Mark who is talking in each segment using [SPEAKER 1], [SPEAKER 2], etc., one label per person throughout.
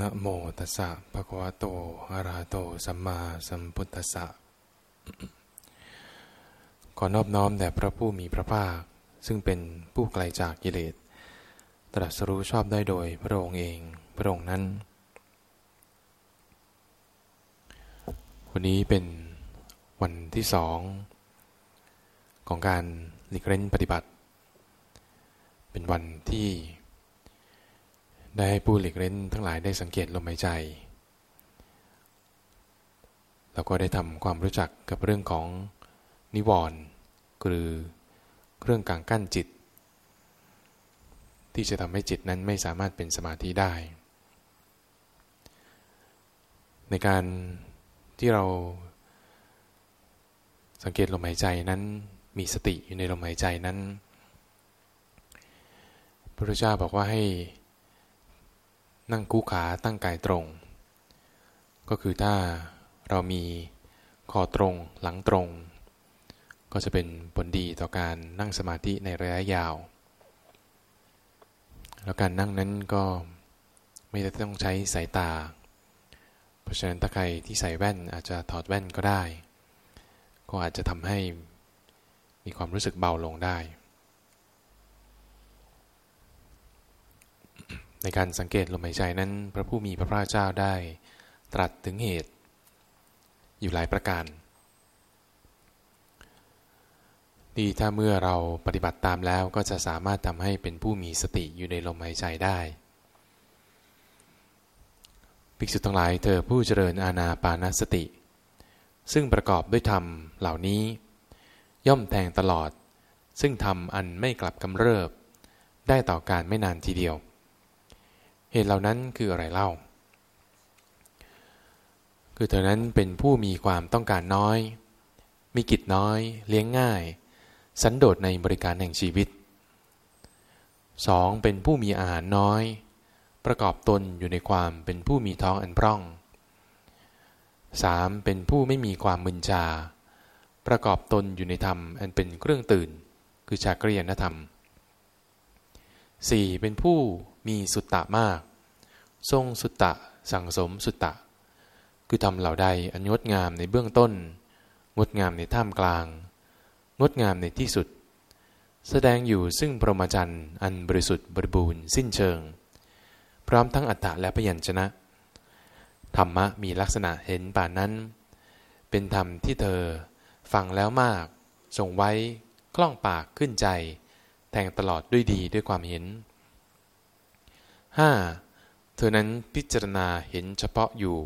[SPEAKER 1] นะโมตัสสะภะคะวะโตอะระหะโต สัมมาสัมพุทธัสสะ ขอนอบน้อมแด่พระผู้มีพระภาค ซึ่งเป็นผู้ไกลจากกิเลส ตรัสรู้ชอบได้โดยพระองค์เอง พระองค์นั้น วันนี้เป็นวันที่สองของการหลีกเล่นปฏิบัติ เป็นวันที่ ได้ให้ผู้หลีกเล่นทั้งหลายได้สังเกตลมหายใจ แล้วก็ได้ทำความรู้จักกับเรื่องของนิวรณ์คือเครื่องกางกั้นจิต ที่จะทำให้จิตนั้นไม่สามารถเป็นสมาธิได้ ในการที่เราสังเกตลมหายใจนั้นมีสติอยู่ในลมหายใจนั้น พระพุทธเจ้าบอกว่าให้ นั่งคู่ขาตั้งกายตรง ก็คือถ้าเรามีคอตรงหลังตรง ก็จะเป็นผลดีต่อการนั่งสมาธิในระยะยาว แล้วการนั่งนั้นก็ไม่ได้ต้องใช้สายตา เพราะฉะนั้นถ้าใครที่ใส่แว่นอาจจะถอดแว่นก็ได้ ก็อาจจะทำให้มีความรู้สึกเบาลงได้ ในการสังเกตลมหายใจนั้น พระผู้มีพระภาคเจ้าได้ ตรัสถึงเหตุ อยู่หลายประการที่ถ้าเมื่อเราปฏิบัติตามแล้วก็จะสามารถทำให้เป็นผู้มีสติอยู่ในลมหายใจได้ภิกษุทั้งหลายเธอผู้เจริญอาณาปานสติ ซึ่งประกอบด้วยธรรมเหล่านี้ ย่อมแทงตลอด ซึ่งธรรมอันไม่กลับกำเริบ ได้ต่อการไม่นานทีเดียว เหตุเหล่านั้นคืออะไรเล่า คือเธอนั้นเป็นผู้มีความต้องการน้อย มีกิจน้อย เลี้ยงง่าย สันโดษในบริการแห่งชีวิต 2. เป็นผู้มีอาหารน้อย ประกอบตนอยู่ในความเป็นผู้มีท้องอันพร่อง 3. เป็นผู้ไม่มีความมึนชา ประกอบตนอยู่ในธรรมอันเป็นเครื่องตื่น คือชากรียนธรรม 4. เป็นผู้ มีสุตตะมาก ทรงสุตตะสั่งสมสุตตะ คือทำเหล่าใดอันงดงามในเบื้องต้น งดงามในท่ามกลาง งดงามในที่สุด แสดงอยู่ซึ่งพรหมจรรย์อันบริสุทธิ์บริบูรณ์สิ้นเชิง พร้อมทั้งอัตตะและพยัญชนะ ธรรมะมีลักษณะเห็นป่านนั้น เป็นธรรมที่เธอฟังแล้วมากทรงไว้กล้องปากขึ้นใจ แทงตลอดด้วยดีด้วยความเห็น 5. เธอนั้นพิจารณาเห็นเฉพาะอยู่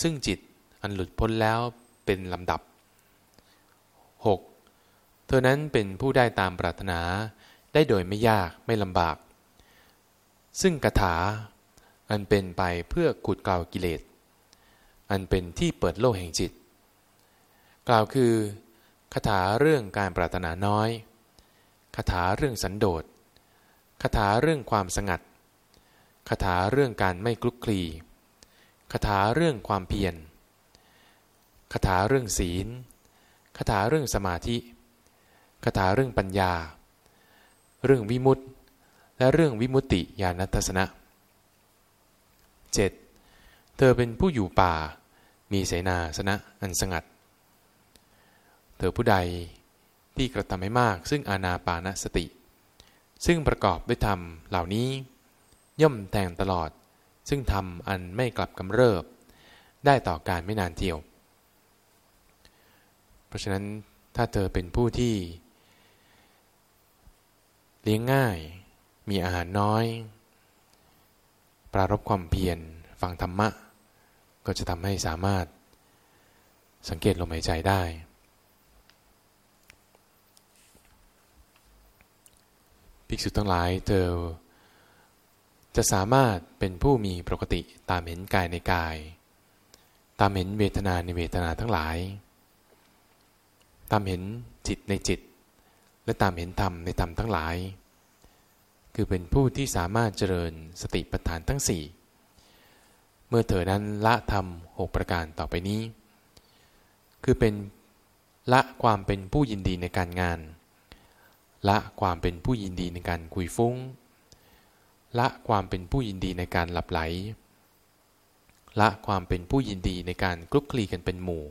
[SPEAKER 1] ซึ่งจิตอันหลุดพ้นแล้วเป็นลำดับ 6. เธอนั้นเป็นผู้ได้ตามปรารถนาได้โดยไม่ยากไม่ลำบาก ซึ่งกถา อันเป็นไปเพื่อขุดกล่าวกิเลส อันเป็นที่เปิดโลกแห่งจิต กล่าวคือคาถาเรื่องการปรารถนาน้อยคาถาเรื่องสันโดษคาถาเรื่องความสงัด คาถาเรื่องการไม่คลุกคลีคาถาเรื่องความเพียรคาถาเรื่องศีลคาถาเรื่องสมาธิคาถาเรื่องปัญญา เรื่องวิมุตติ และเรื่องวิมุตติญาณทัศนะ 7. เธอเป็นผู้อยู่ป่า มีเสนาสนะอันสงัด เธอผู้ใดที่กระทำให้มากซึ่งอาณาปานสติ ซึ่งประกอบด้วยธรรมเหล่านี้ ย่อมแทงตลอด ซึ่งทำอันไม่กลับกำเริบ ได้ต่อการไม่นานเที่ยว เพราะฉะนั้นถ้าเธอเป็นผู้ที่ เลี้ยงง่าย มีอาหารน้อย ปรารบความเพียรฟังธรรมะ ก็จะทำให้สามารถสังเกตลมหายใจได้ภิกษุทั้งหลายเธอ จะสามารถเป็นผู้มีปกติตามเห็นกายในกาย ตามเห็นเวทนาในเวทนาทั้งหลาย ตามเห็นจิตในจิต และตามเห็นธรรมในธรรมทั้งหลาย คือเป็นผู้ที่สามารถเจริญสติปัฏฐานทั้งสี่เมื่อเธอนั้นละธรรมหกประการต่อไปนี้ คือเป็นละความเป็นผู้ยินดีในการงาน ละความเป็นผู้ยินดีในการคุยฟุ้ง ละความเป็นผู้ยินดีในการหลับไหล ละความเป็นผู้ยินดีในการคลุกคลีกันเป็นหมู่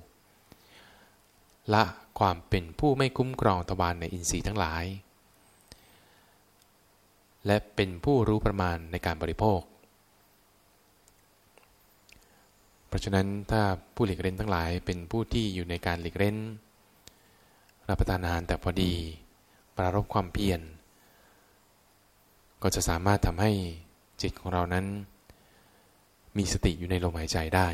[SPEAKER 1] ละความเป็นผู้ไม่คุ้มครองทวารในอินทรีย์ทั้งหลาย และเป็นผู้รู้ประมาณในการบริโภค เพราะฉะนั้นถ้าผู้หลีกเล่นทั้งหลายเป็นผู้ที่อยู่ในการหลีกเล่นรับประทานอาหารแต่พอดี ปรารบความเพียร ก็จะสามารถทำให้จิตของเรานั้น มีสติอยู่ในลมหายใจได้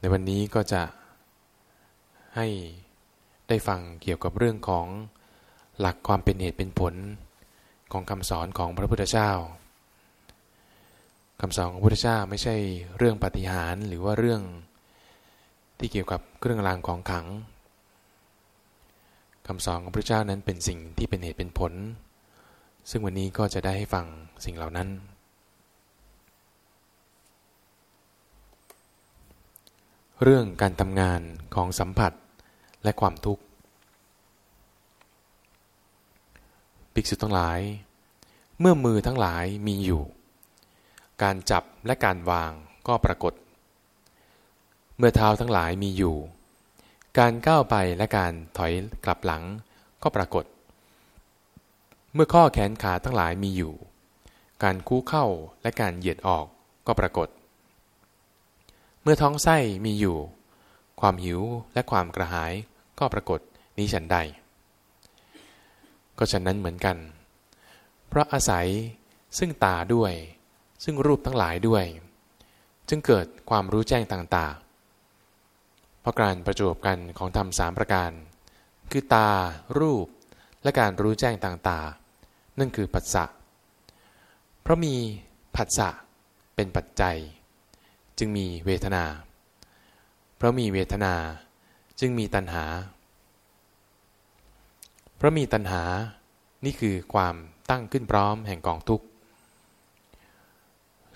[SPEAKER 1] ในวันนี้ก็จะให้ได้ฟังเกี่ยวกับเรื่องของหลักความเป็นเหตุเป็นผลของคำสอนของพระพุทธเจ้าคำสอนของพระพุทธเจ้าไม่ใช่เรื่องปฏิหารหรือว่าเรื่องที่เกี่ยวกับเครื่องรางของขังคำสอนของพระเจ้านั้นเป็นสิ่งที่เป็นเหตุเป็นผล ซึ่งวันนี้ก็จะได้ให้ฟังสิ่งเหล่านั้น เรื่องการทำงานของสัมผัสและความทุกข์ภิกษุทั้งหลาย เมื่อมือทั้งหลายมีอยู่ การจับและการวางก็ปรากฏ เมื่อเท้าทั้งหลายมีอยู่ การก้าวไปและการถอยกลับหลังก็ปรากฏ เมื่อข้อแขนขาทั้งหลายมีอยู่ การคู่เข้าและการเหยียดออกก็ปรากฏ เมื่อท้องไส้มีอยู่ ความหิวและความกระหายก็ปรากฏนี้ฉันใด ก็ฉะนั้นเหมือนกัน เพราะอาศัยซึ่งตาด้วย ซึ่งรูปทั้งหลายด้วย จึงเกิดความรู้แจ้งต่างราะการประจบกันของธรรมสามประการ คือตา รูป และการรู้แจ้งต่างๆ นั่นคือปัสสะเพราะมีผัสสะเป็นปัจจัย จึงมีเวทนา เพราะมีเวทนาจึงมีตัณหา เพราะมีตัณหานี่คือความตั้งขึ้นพร้อมแห่งกองทุกข์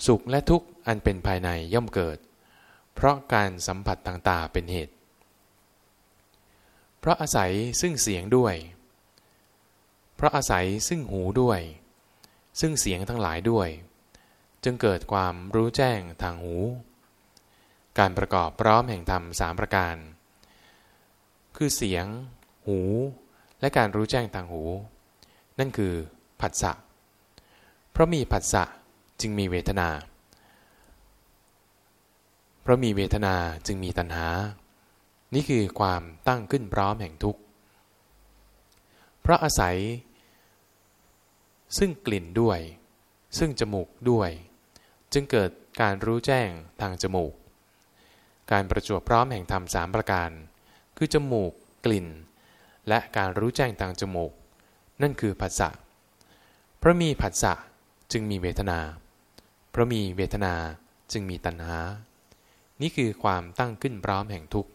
[SPEAKER 1] สุขและทุกข์อันเป็นภายในย่อมเกิด เพราะการสัมผัสต่างๆเป็นเหตุ เพราะอาศัยซึ่งเสียงด้วย เพราะอาศัยซึ่งหูด้วย ซึ่งเสียงทั้งหลายด้วย จึงเกิดความรู้แจ้งทางหู การประกอบพร้อมแห่งธรรมสามประการ คือเสียง หู และการรู้แจ้งทางหู นั่นคือผัสสะเพราะมีผัสสะจึงมีเวทนา เพราะมีเวทนาจึงมีตัณหา นี่คือความตั้งขึ้นพร้อมแห่งทุกข์ เพราะอาศัย ซึ่งกลิ่นด้วย ซึ่งจมูกด้วย จึงเกิดการรู้แจ้งทางจมูก การประจวบพร้อมแห่งธรรมสามประการ คือจมูก กลิ่น และการรู้แจ้งทางจมูก นั่นคือผัสสะเพราะมีผัสสะจึงมีเวทนา เพราะมีเวทนาจึงมีตัณหา นี่คือความตั้งขึ้นพร้อมแห่งทุกข์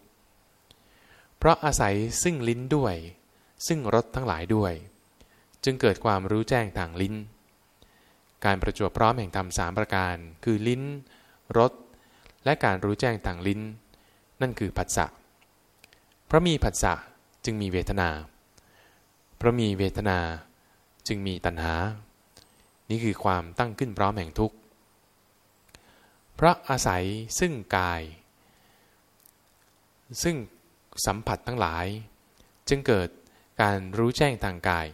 [SPEAKER 1] เพราะอาศัยซึ่งลิ้นด้วย ซึ่งรสทั้งหลายด้วย จึงเกิดความรู้แจ้งทางลิ้น การประจวบพร้อมแห่งธรรมสามประการ คือลิ้นรสและการรู้แจ้งทางลิ้น นั่นคือผัสสะเพราะมีผัสสะจึงมีเวทนา เพราะมีเวทนาจึงมีตัณหา นี่คือความตั้งขึ้นพร้อมแห่งทุกข์เพราะอาศัยซึ่งกาย ซึ่งสัมผัสทั้งหลาย จึงเกิดการรู้แจ้งทางกาย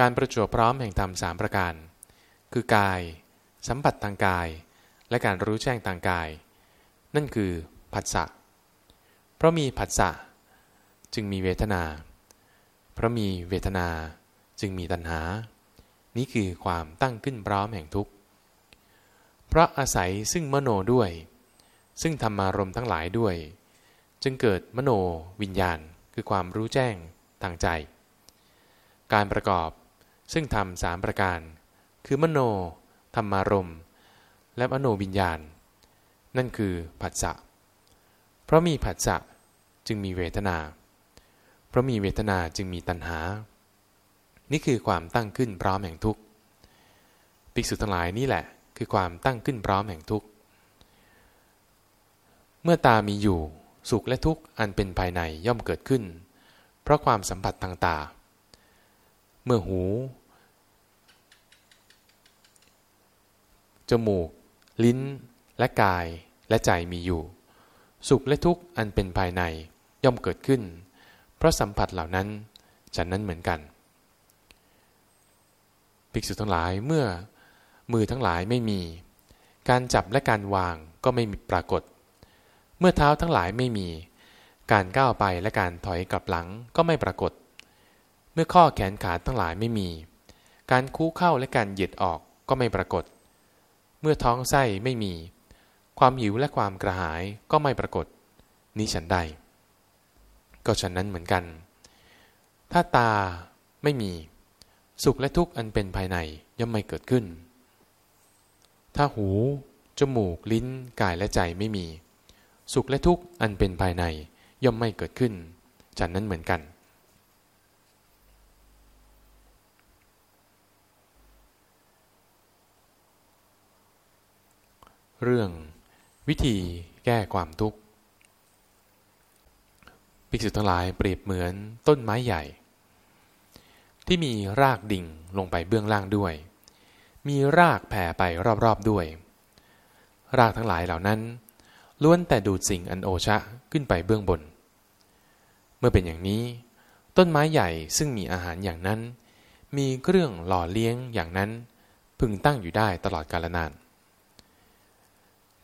[SPEAKER 1] การประจวบพร้อมแห่งธรรมสามประการ คือกาย สัมผัสทางกาย และการรู้แจ้งทางกาย นั่นคือผัสสะเพราะมีผัสสะจึงมีเวทนา เพราะมีเวทนาจึงมีตัณหา นี่คือความตั้งขึ้นพร้อมแห่งทุกข์ เพราะอาศัยซึ่งมโนด้วย ซึ่งธรรมารมทั้งหลายด้วย จึงเกิดมโนวิญญาณคือความรู้แจ้งทางใจ การประกอบ ซึ่งทำสามประการ คือมโนธรรมารมและมโนวิญญาณ นั่นคือผัสสะเพราะมีผัสสะจึงมีเวทนา เพราะมีเวทนาจึงมีตัณหา นี่คือความตั้งขึ้นพร้อมแห่งทุกข์ภิกษุทั้งหลายนี่แหละ คือความตั้งขึ้นพร้อมแห่งทุกข์เมื่อตามีอยู่สุขและทุกข์อันเป็นภายในย่อมเกิดขึ้น เพราะความสัมผัสทางตา เมื่อหู จมูก ลิ้น และกายและใจมีอยู่ สุขและทุกข์อันเป็นภายในย่อมเกิดขึ้น เพราะสัมผัสเหล่านั้นฉันนั้นเหมือนกัน ภิกษุทั้งหลายเมื่อมือทั้งหลายไม่มี การจับและการวางก็ไม่มีปรากฏ เมื่อเท้าทั้งหลายไม่มี การก้าวไปและการถอยกลับหลังก็ไม่ปรากฏ เมื่อข้อแขนขาทั้งหลายไม่มี การคู่เข้าและการเหยียดออกก็ไม่ปรากฏ เมื่อท้องไส้ไม่มี ความหิวและความกระหายก็ไม่ปรากฏ นี้ฉันใด ก็ฉันนั้นเหมือนกัน ถ้าตาไม่มี สุขและทุกข์อันเป็นภายในย่อมไม่เกิดขึ้น ถ้าหู จมูก ลิ้น กายและใจไม่มี สุขและทุกข์อันเป็นภายในย่อมไม่เกิดขึ้น ฉันนั้นเหมือนกัน เรื่องวิธีแก้ความทุกข์ภิกษุทั้งหลายเปรียบเหมือนต้นไม้ใหญ่ ที่มีรากดิ่งลงไปเบื้องล่างด้วย มีรากแผ่ไปรอบๆด้วย รากทั้งหลายเหล่านั้น ล้วนแต่ดูดสิ่งอันโอชะขึ้นไปเบื้องบน เมื่อเป็นอย่างนี้ ต้นไม้ใหญ่ซึ่งมีอาหารอย่างนั้น มีเครื่องหล่อเลี้ยงอย่างนั้น พึงตั้งอยู่ได้ตลอดกาลนาน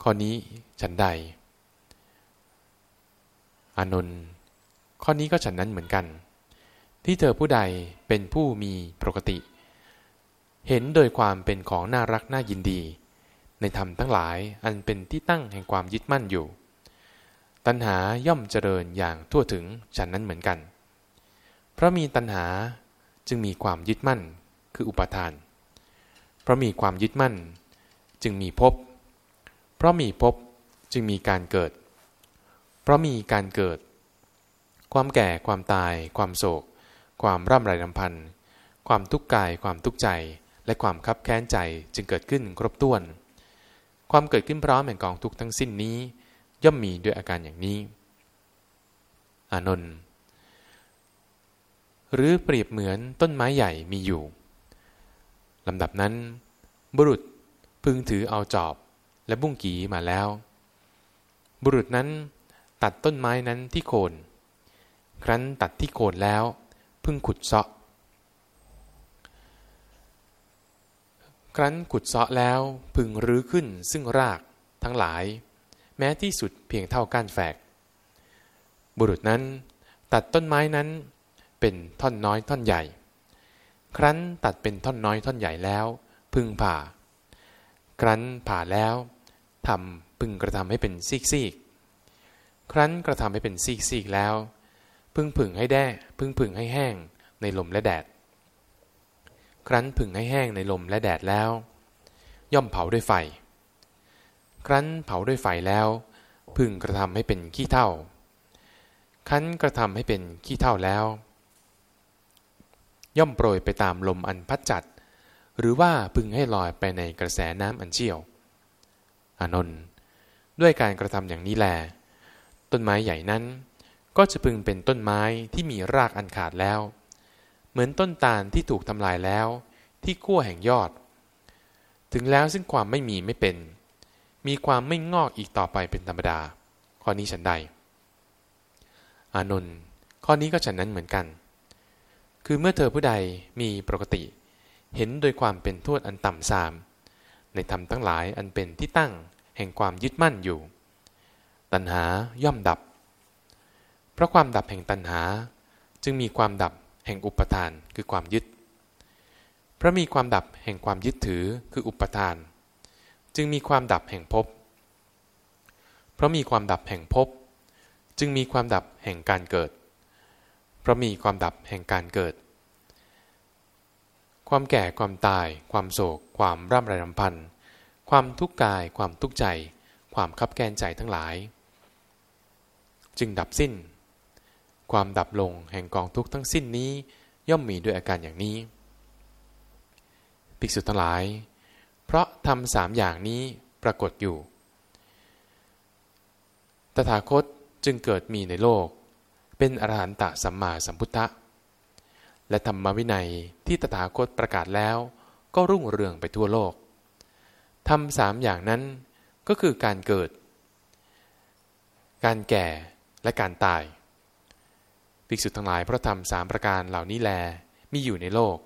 [SPEAKER 1] ข้อนี้ฉันใด อานนท์ข้อนี้ก็ฉันนั้นเหมือนกัน ที่เธอผู้ใดเป็นผู้มีปกติ เห็นโดยความเป็นของน่ารักน่ายินดี ในธรรมทั้งหลายอันเป็นที่ตั้งแห่งความยึดมั่นอยู่ ตัณหาย่อมเจริญอย่างทั่วถึงฉันนั้นเหมือนกัน เพราะมีตัณหาจึงมีความยึดมั่นคืออุปทาน เพราะมีความยึดมั่น จึงมีภพ เพราะมีภพจึงมีการเกิด เพราะมีการเกิด ความแก่ความตาย ความโศก ความร่ำไรรำพันความทุกข์กาย ความทุกข์ใจ และความคับแค้นใจจึงเกิดขึ้นครบถ้วน ความเกิดขึ้นพร้อมแห่งกองทุกข์ทั้งสิ้นนี้ ย่อมมีด้วยอาการอย่างนี้ อานนท์หรือเปรียบเหมือนต้นไม้ใหญ่มีอยู่ลำดับนั้น บุรุษพึงถือเอาจอบ และบุ้งกีมาแล้ว บุรุษนั้นตัดต้นไม้นั้นที่โคน ครั้นตัดที่โคนแล้วพึ่งขุดเซาะ ครั้นขุดเซาะแล้วพึงรื้อขึ้นซึ่งรากทั้งหลาย แม้ที่สุดเพียงเท่าก้านแฝก บุรุษนั้นตัดต้นไม้นั้นเป็นท่อนน้อยท่อนใหญ่ ครั้นตัดเป็นท่อนน้อยท่อนใหญ่แล้ว พึงผ่า ครั้นผ่าแล้ว ทำพึงกระทำให้เป็นซีกซีกครั้นกระทำให้เป็นซีกซีกแล้ว พึงผึ่งให้แด้พึงผึ่งให้แห้งในลมและแดด ครั้นผึ่งให้แห้งในลมและแดดแล้ว ย่อมเผาด้วยไฟ ครั้นเผาด้วยไฟแล้ว พึงกระทำให้เป็นขี้เท่าครั้นกระทำให้เป็นขี้เท่าแล้ว ย่อมโปรยไปตามลมอันพัดจัด หรือว่าพึงให้ลอยไปในกระแสน้ำอันเชี่ยว อานนท์ด้วยการกระทำอย่างนี้แล ต้นไม้ใหญ่นั้น ก็จะพึงเป็นต้นไม้ที่มีรากอันขาดแล้ว เหมือนต้นตาลที่ถูกทำลายแล้ว ที่ขั้วแห่งยอด ถึงแล้วซึ่งความไม่มีไม่เป็น มีความไม่งอกอีกต่อไปเป็นธรรมดา ข้อนี้ฉันใด อานนท์ข้อนี้ก็ฉันนั้นเหมือนกัน คือเมื่อเธอผู้ใดมีปกติ เห็นโดยความเป็นทวดอันต่ำสาม ในธรรมทั้งหลายอันเป็นที่ตั้งแห่งความยึดมั่นอยู่ ตัณหาย่อมดับ เพราะความดับแห่งตัณหา จึงมีความดับแห่งอุปทานคือความยึด เพราะมีความดับแห่งความยึดถือคืออุปทาน จึงมีความดับแห่งภพ เพราะมีความดับแห่งภพ จึงมีความดับแห่งการเกิด เพราะมีความดับแห่งการเกิด ความแก่ความตาย ความโศก ความร่ำไรรำพัน ความทุกข์กาย ความทุกข์ใจ ความคับแกนใจทั้งหลาย จึงดับสิ้น ความดับลงแห่งกองทุกข์ทั้งสิ้นนี้ย่อมมีด้วยอาการอย่างนี้ ภิกษุทั้งหลาย เพราะทำสามอย่างนี้ปรากฏอยู่ ตถาคตจึงเกิดมีในโลก เป็นอรหันตสัมมาสัมพุทธะ และธรรมวินัยที่ตถาคตประกาศแล้ว ก็รุ่งเรืองไปทั่วโลกทำสามอย่างนั้นก็คือการเกิด การแก่และการตายภิกษุทั้งหลายพระธรรมสามประการเหล่านี้แลมีอยู่ในโลก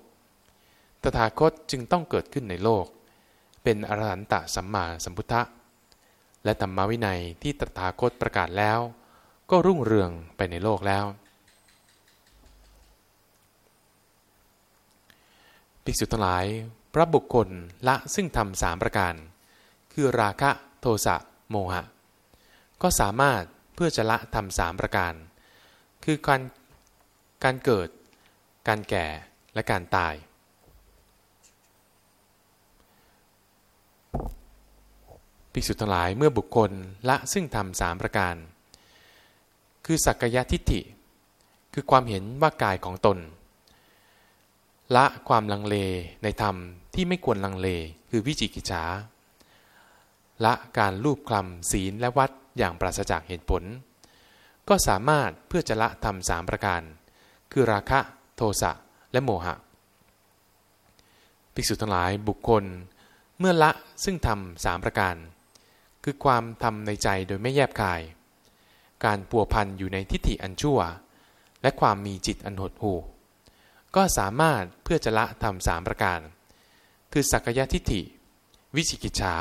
[SPEAKER 1] ตถาคตจึงต้องเกิดขึ้นในโลก เป็นอรหันตสัมมาสัมพุทธะ และธรรมวินัยที่ตถาคตประกาศแล้ว ก็รุ่งเรืองไปในโลกแล้ว ภิกษุทั้งหลาย พระบุคคลละซึ่งทำสามประการ คือราคะโทสะโมหะ ก็สามารถเพื่อจะละทำสามประการ คือการการเกิด การแก่และการตาย ภิกษุทั้งหลายเมื่อบุคคลละซึ่งทำสามประการ คือสักกายทิฏฐิ คือความเห็นว่ากายของตน ละความลังเลในธรรมที่ไม่ควรลังเล คือวิจิกิจฉาละการรูปคลำศีลและวัดอย่างปราศจากเหตุผล ก็สามารถเพื่อจะละธรรมสามประการ คือราคะโทสะและโมหะ ภิกษุทั้งหลายบุคคล เมื่อละซึ่งทำสามประการ คือความทำในใจโดยไม่แยบกาย การปัวพันอยู่ในทิฏฐิอันชั่ว และความมีจิตอันหดหู่ ก็สามารถเพื่อจะละทำสามประการ คือสักยะทิฏฐิ วิจิกิจฉา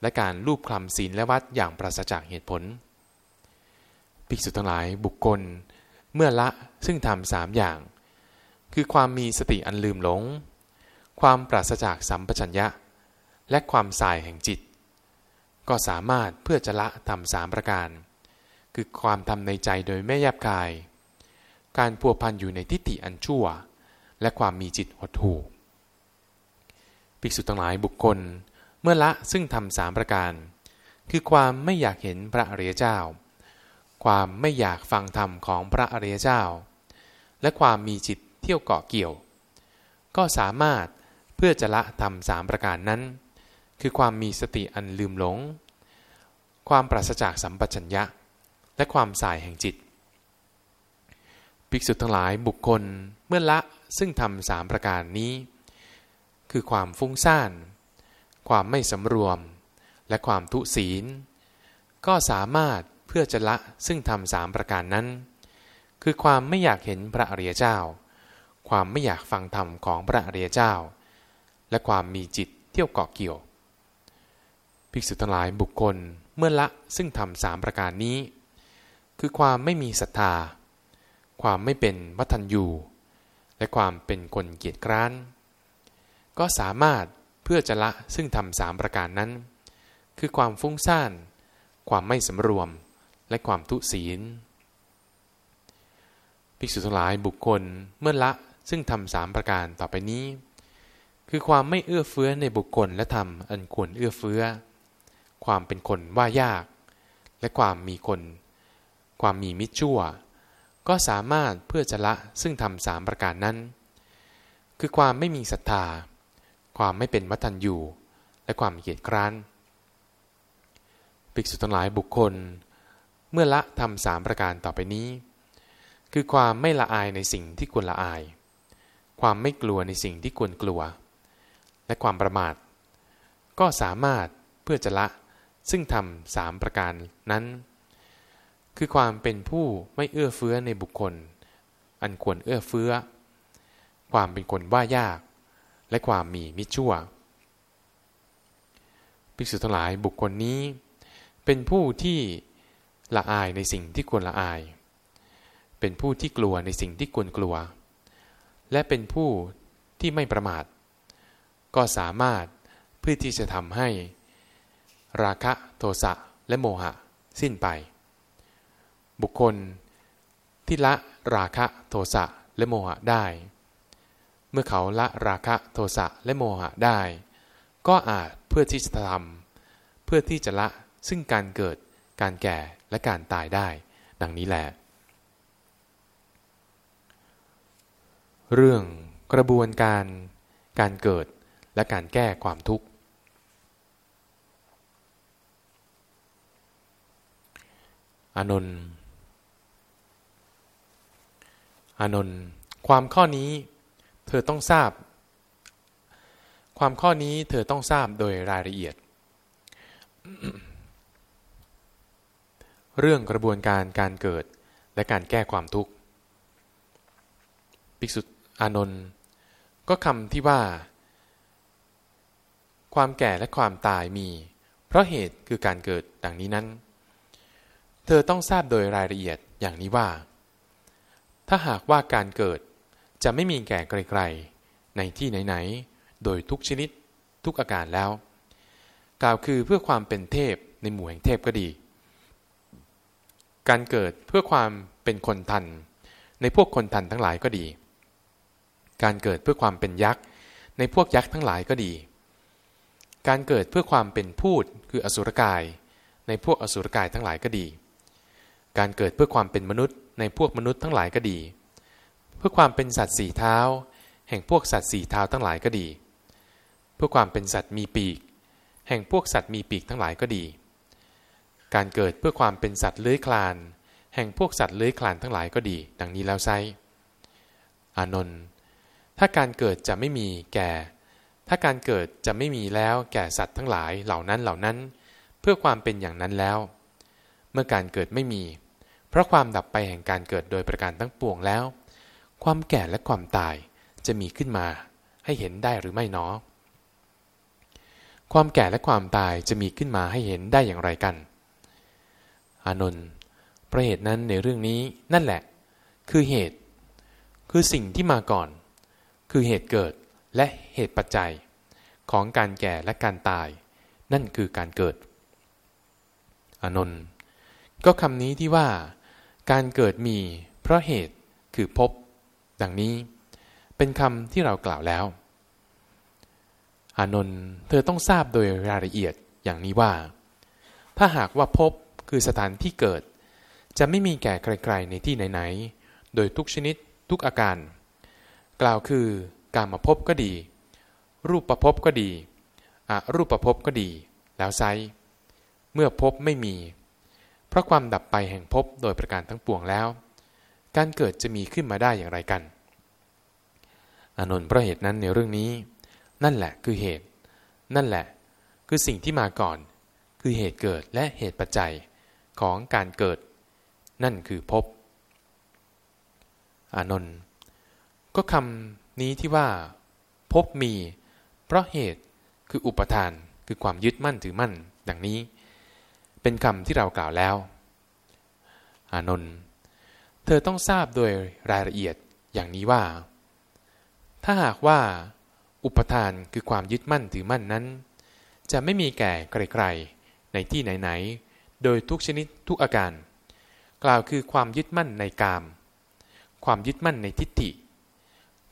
[SPEAKER 1] และการรูปคลำศีลและวัดอย่างปราศจากเหตุผล ภิกษุทั้งหลายบุคคล เมื่อละซึ่งทำสามอย่าง คือความมีสติอันลืมหลง ความปราศจากสัมปชัญญะ และความสายแห่งจิต ก็สามารถเพื่อจะละทำสามประการ คือความทำในใจโดยไม่แยบกาย การพัวพันอยู่ในทิฏฐิอันชั่ว และความมีจิตหดหู่ภิกษุทั้งหลายบุคคล เมื่อละซึ่งทำสามประการ คือความไม่อยากเห็นพระอริยเจ้า ความไม่อยากฟังธรรมของพระอริยเจ้า และความมีจิตเที่ยวเกาะเกี่ยว ก็สามารถเพื่อจะละทำสามประการนั้น คือความมีสติอันลืมหลง ความปราศจากสัมปชัญญะ และความสายแห่งจิต ภิกษุทั้งหลายบุคคลเมื่อละซึ่งทำสามประการนี้ คือความฟุ้งซ่าน ความไม่สำรวม และความทุศีล ก็สามารถเพื่อจะละซึ่งทำสามประการนั้น คือความไม่อยากเห็นพระอริยเจ้า ความไม่อยากฟังธรรมของพระอริยเจ้า และความมีจิตเที่ยวเกาะเกี่ยว ภิกษุทั้งหลายบุคคลเมื่อละซึ่งทำสามประการนี้ คือความไม่มีศรัทธา ความไม่เป็นวัฒนยูและความเป็นคนเกียจคร้าน ก็สามารถเพื่อจะละซึ่งทำสามประการนั้น คือความฟุ้งซ่าน ความไม่สำรวม และความทุศีล ภิกษุทั้งหลายบุคคลเมื่อละซึ่งทำสามประการต่อไปนี้ คือความไม่เอื้อเฟื้อในบุคคลและธรรมอันควรเอื้อเฟื้อ ความเป็นคนว่ายาก และความมีคน ความมีมิจฉา ก็สามารถเพื่อจะละซึ่งทำสามประการนั้น คือความไม่มีศรัทธา ความไม่เป็นวัตัญญูและความเกียดคร้านภิกษุทั้งหลายบุคคล เมื่อละทำสามประการต่อไปนี้ คือความไม่ละอายในสิ่งที่ควรละอาย ความไม่กลัวในสิ่งที่ควรกลัว และความประมาท ก็สามารถเพื่อจะละซึ่งทำสามประการนั้น คือความเป็นผู้ไม่เอื้อเฟื้อในบุคคล อันควรเอื้อเฟื้อ ความเป็นคนว่ายาก และความมีมิจฉาภิกษุทั้งหลายบุคคลนี้ เป็นผู้ที่ละอายในสิ่งที่ควรละอาย เป็นผู้ที่กลัวในสิ่งที่ควรกลัว และเป็นผู้ที่ไม่ประมาท ก็สามารถเพื่อที่จะทำให้ ราคะโทสะและโมหะสิ้นไป บุคคลที่ละราคะโทสะและโมหะได้ เมื่อเขาละราคะโทสะและโมหะได้ ก็อาจเพื่อที่จะทำเพื่อที่จะละซึ่งการเกิดการแก่และการตายได้ ดังนี้แหละ เรื่องกระบวนการการเกิดและการแก้ความทุกข์ อานนท์ อานนท์ความข้อนี้เธอต้องทราบ ความข้อนี้เธอต้องทราบโดยรายละเอียด เรื่องกระบวนการการเกิดและการแก้ความทุกข์ภิกษุอานนท์ก็คำที่ว่า ความแก่และความตายมี เพราะเหตุคือการเกิดดังนี้นั้น เธอต้องทราบโดยรายละเอียดอย่างนี้ว่า ถ้าหากว่าการเกิดจะไม่มีแก่ไกลๆในที่ไหนๆ โดยทุกชนิดทุกอาการแล้ว กล่าวคือเพื่อความเป็นเทพในหมู่แห่งเทพก็ดี การเกิดเพื่อความเป็นคนทัน ในพวกคนทันทั้งหลายก็ดี การเกิดเพื่อความเป็นยักษ์ ในพวกยักษ์ทั้งหลายก็ดี การเกิดเพื่อความเป็นพูดคืออสุรกาย ในพวกอสุรกายทั้งหลายก็ดี การเกิดเพื่อความเป็นมนุษย์ ในพวกมนุษย์ทั้งหลายก็ดี เพื่อความเป็นสัตว์สี่เท้า แห่งพวกสัตว์สี่เท้าทั้งหลายก็ดี เพื่อความเป็นสัตว์มีปีก แห่งพวกสัตว์มีปีกทั้งหลายก็ดี การเกิดเพื่อความเป็นสัตว์เลื้อยคลาน แห่งพวกสัตว์เลื้อยคลานทั้งหลายก็ดี ดังนี้แล้วไซอานนท์ถ้าการเกิดจะไม่มีแก่ ถ้าการเกิดจะไม่มีแล้วแก่สัตว์ทั้งหลายเหล่านั้นเหล่านั้น เพื่อความเป็นอย่างนั้นแล้ว เมื่อการเกิดไม่มี เพราะความดับไปแห่งการเกิดโดยประการทั้งปวงแล้ว ความแก่และความตายจะมีขึ้นมาให้เห็นได้หรือไม่เนาะความแก่และความตายจะมีขึ้นมาให้เห็นได้อย่างไรกัน อานนท์ประเหตุนั้นในเรื่องนี้นั่นแหละ คือเหตุ คือสิ่งที่มาก่อน คือเหตุเกิดและเหตุปัจจัย ของการแก่และการตาย นั่นคือการเกิด อานนท์ก็คำนี้ที่ว่า การเกิดมีเพราะเหตุคือพบ ดังนี้ เป็นคำที่เรากล่าวแล้ว อานนท์เธอต้องทราบโดยรายละเอียดอย่างนี้ว่า ถ้าหากว่าพบคือสถานที่เกิด จะไม่มีแก่ไกลๆในที่ไหนๆ โดยทุกชนิดทุกอาการ กล่าวคือการมาพบก็ดี รูปประพบก็ดีอรูปประพบก็ดี แล้วไซเมื่อพบไม่มี เพราะความดับไปแห่งภพโดยประการทั้งปวงแล้ว การเกิดจะมีขึ้นมาได้อย่างไรกัน อานนท์เพราะเหตุนั้นในเรื่องนี้ นั่นแหละคือเหตุ นั่นแหละ คือสิ่งที่มาก่อน คือเหตุเกิดและเหตุปัจจัยของการเกิด นั่นคือภพอานนท์ก็คำนี้ที่ว่าภพมี เพราะเหตุคืออุปทานคือความยึดมั่นถือมั่น ดังนี้ เป็นคำที่เรากล่าวแล้ว อานนท์เธอต้องทราบโดยรายละเอียดอย่างนี้ว่า ถ้าหากว่า อุปทานคือความยึดมั่นถือมั่นนั้น จะไม่มีแก่ใครๆในที่ไหนๆโดยทุกชนิดทุกอาการ กล่าวคือความยึดมั่นในกาม ความยึดมั่นในทิฏฐิ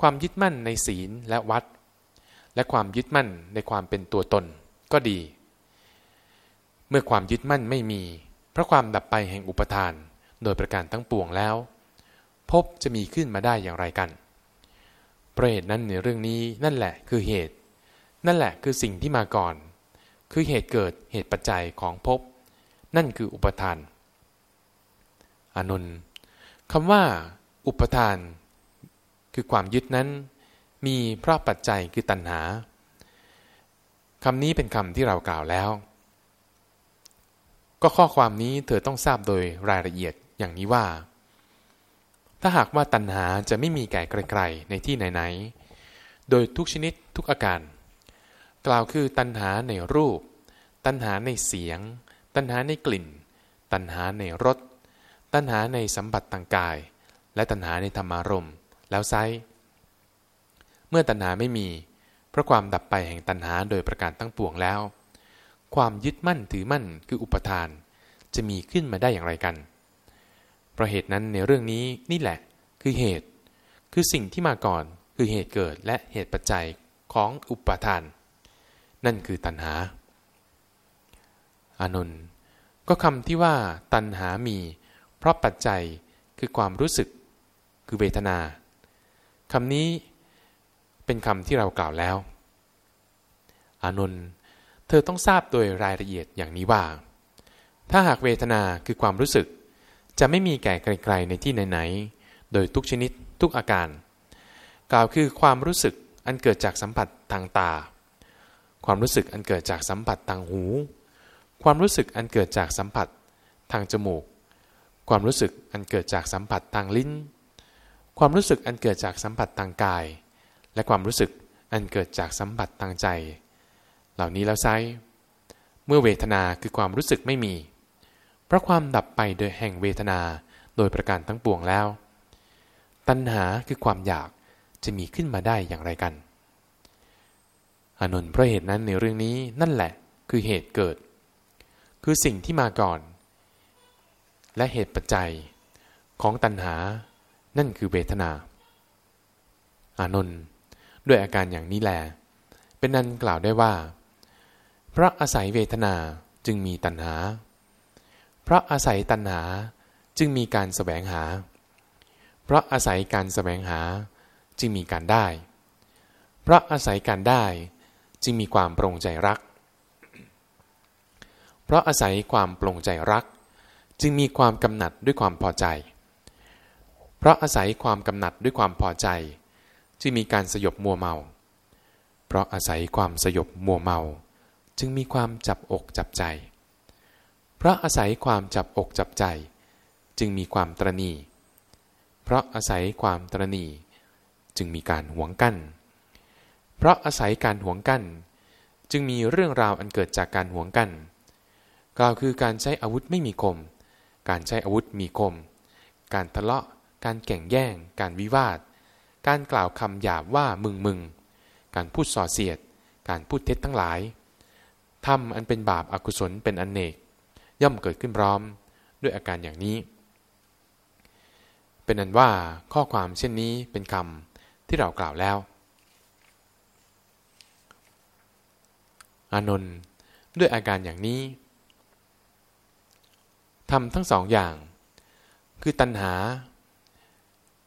[SPEAKER 1] ความยึดมั่นในศีลและวัด และความยึดมั่นในความเป็นตัวตนก็ดี เมื่อความยึดมั่นไม่มี เพราะความดับไปแห่งอุปทาน โดยประการทั้งปวงแล้ว พบจะมีขึ้นมาได้อย่างไรกันประเหตุนั้นในเรื่องนี้นั่นแหละคือเหตุ นั่นแหละคือสิ่งที่มาก่อน คือเหตุเกิดเหตุปัจจัยของพบนั่นคืออุปทานอานนท์คำว่า อุปทาน คือความยึดนั้น มีเพราะปัจจัยคือตัณหาคำนี้เป็นคำที่เรากล่าวแล้ว ก็ข้อความนี้เธอต้องทราบโดยรายละเอียดอย่างนี้ว่า ถ้าหากว่าตัณหาจะไม่มีแก่ไกลๆในที่ไหนๆ โดยทุกชนิดทุกอาการ กล่าวคือตัณหาในรูป ตัณหาในเสียง ตัณหาในกลิ่น ตัณหาในรส ตัณหาในสัมผัสต่างกาย และตัณหาในธรรมารมแล้วไซเมื่อตัณหาไม่มี เพราะความดับไปแห่งตัณหาโดยประการตั้งปวงแล้ว ความยึดมั่นถือมั่นคืออุปทาน จะมีขึ้นมาได้อย่างไรกัน เพราะเหตุนั้นในเรื่องนี้นี่แหละ คือเหตุ คือสิ่งที่มาก่อนคือเหตุเกิดและเหตุปัจจัยของอุปทาน นั่นคือตัณหา อานนท์ก็คำที่ว่าตัณหามี เพราะปัจจัยคือความรู้สึก คือเวทนาคำนี้เป็นคำที่เรากล่าวแล้ว อานนท์ เธอต้องทราบโดยรายละเอียดอย่างนี้ว่า ถ้าหากเวทนาคือความรู้สึก จะไม่มีแก่ไกลๆในที่ไหนๆ โดยทุกชนิดทุกอาการ กล่าวคือความรู้สึกอันเกิดจากสัมผัสทางตา ความรู้สึกอันเกิดจากสัมผัสทางหู ความรู้สึกอันเกิดจากสัมผัสทางจมูก ความรู้สึกอันเกิดจากสัมผัสทางลิ้น ความรู้สึกอันเกิดจากสัมผัสทางกาย และความรู้สึกอันเกิดจากสัมผัสทางใจ เหล่านี้แล้วไซเมื่อเวทนาคือความรู้สึกไม่มี เพราะความดับไปโดยแห่งเวทนาโดยประการทั้งปวงแล้ว ตัณหาคือความอยากจะมีขึ้นมาได้อย่างไรกันอานนท์เพราะเหตุนั้นในเรื่องนี้นั่นแหละคือเหตุเกิด คือสิ่งที่มาก่อน และเหตุปัจจัยของตัณหา นั่นคือเวทนา อานนท์ด้วยอาการอย่างนี้แหลเป็นนั้นกล่าวได้ว่า เพราะอาศัยเวทนาจึงมีตัณหา เพราะอาศัยตัณหาจึงมีการสแสวงหา เพราะอาศัยการสแสวงหาจึงมีการได้ เพราะอาศัยการได้จึงมีความปรงใจรัก เพราะอาศัยความปรงใจรัก จึงมีความกำหนัดด้วยความพอใจ เพราะอาศัยความกำหนัดด้วยความพอใจ จึงมีการสยบมัวเมา เพราะอาศัยความสยบมัวเมา จึงมีความจับอกจับใจ เพราะอาศัยความจับอกจับใจ จึงมีความตรณีเพราะอาศัยความตรณีจึงมีการหวงกั้น เพราะอาศัยการหวงกั้น จึงมีเรื่องราวอันเกิดจากการหวงกั้นกล่าวคือการใช้อาวุธไม่มีคม การใช้อาวุธมีคม การทะเลาะ การแข่งแย่ง การวิวาท การกล่าวคำหยาบว่ามึงมึง การพูดส่อเสียด การพูดเท็จทั้งหลาย ทำอันเป็นบาปอากุศลเป็นอันเนก ย่อมเกิดขึ้นพร้อมด้วยอาการอย่างนี้ เป็นนั้นว่าข้อความเช่นนี้เป็นคำที่เรากล่าวแล้ว อานนท์ด้วยอาการอย่างนี้ทำทั้งสองอย่าง คือตัณหา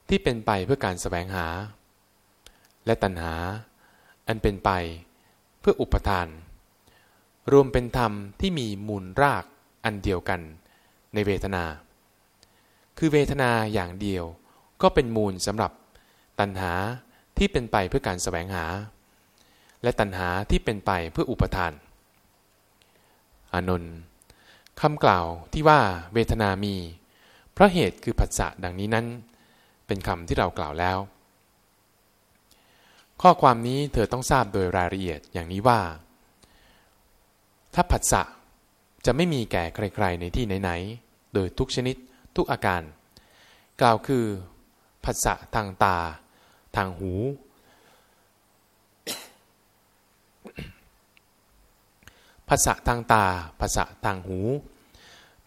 [SPEAKER 1] ที่เป็นไปเพื่อการสแสวงหา และตัณหา อันเป็นไปเพื่ออุปทาน รวมเป็นธรรมที่มีมูลรากอันเดียวกันในเวทนา คือเวทนาอย่างเดียวก็เป็นมูลสำหรับตัณหาที่เป็นไปเพื่อการสแสวงหา และตัณหาที่เป็นไปเพื่ออุปทาน อานนท์คำกล่าวที่ว่าเวทนามี เพราะเหตุคือผัสสะดังนี้นั้น เป็นคำที่เรากล่าวแล้ว ข้อความนี้เธอต้องทราบโดยรายละเอียดอย่างนี้ว่า ถ้าผัสสะจะไม่มีแก่ใคร ๆ ในที่ไหนๆโดยทุกชนิดทุกอาการ กล่าวคือผัสสะทางตา ทางหู ภาษาทางตา ภาษาทางหู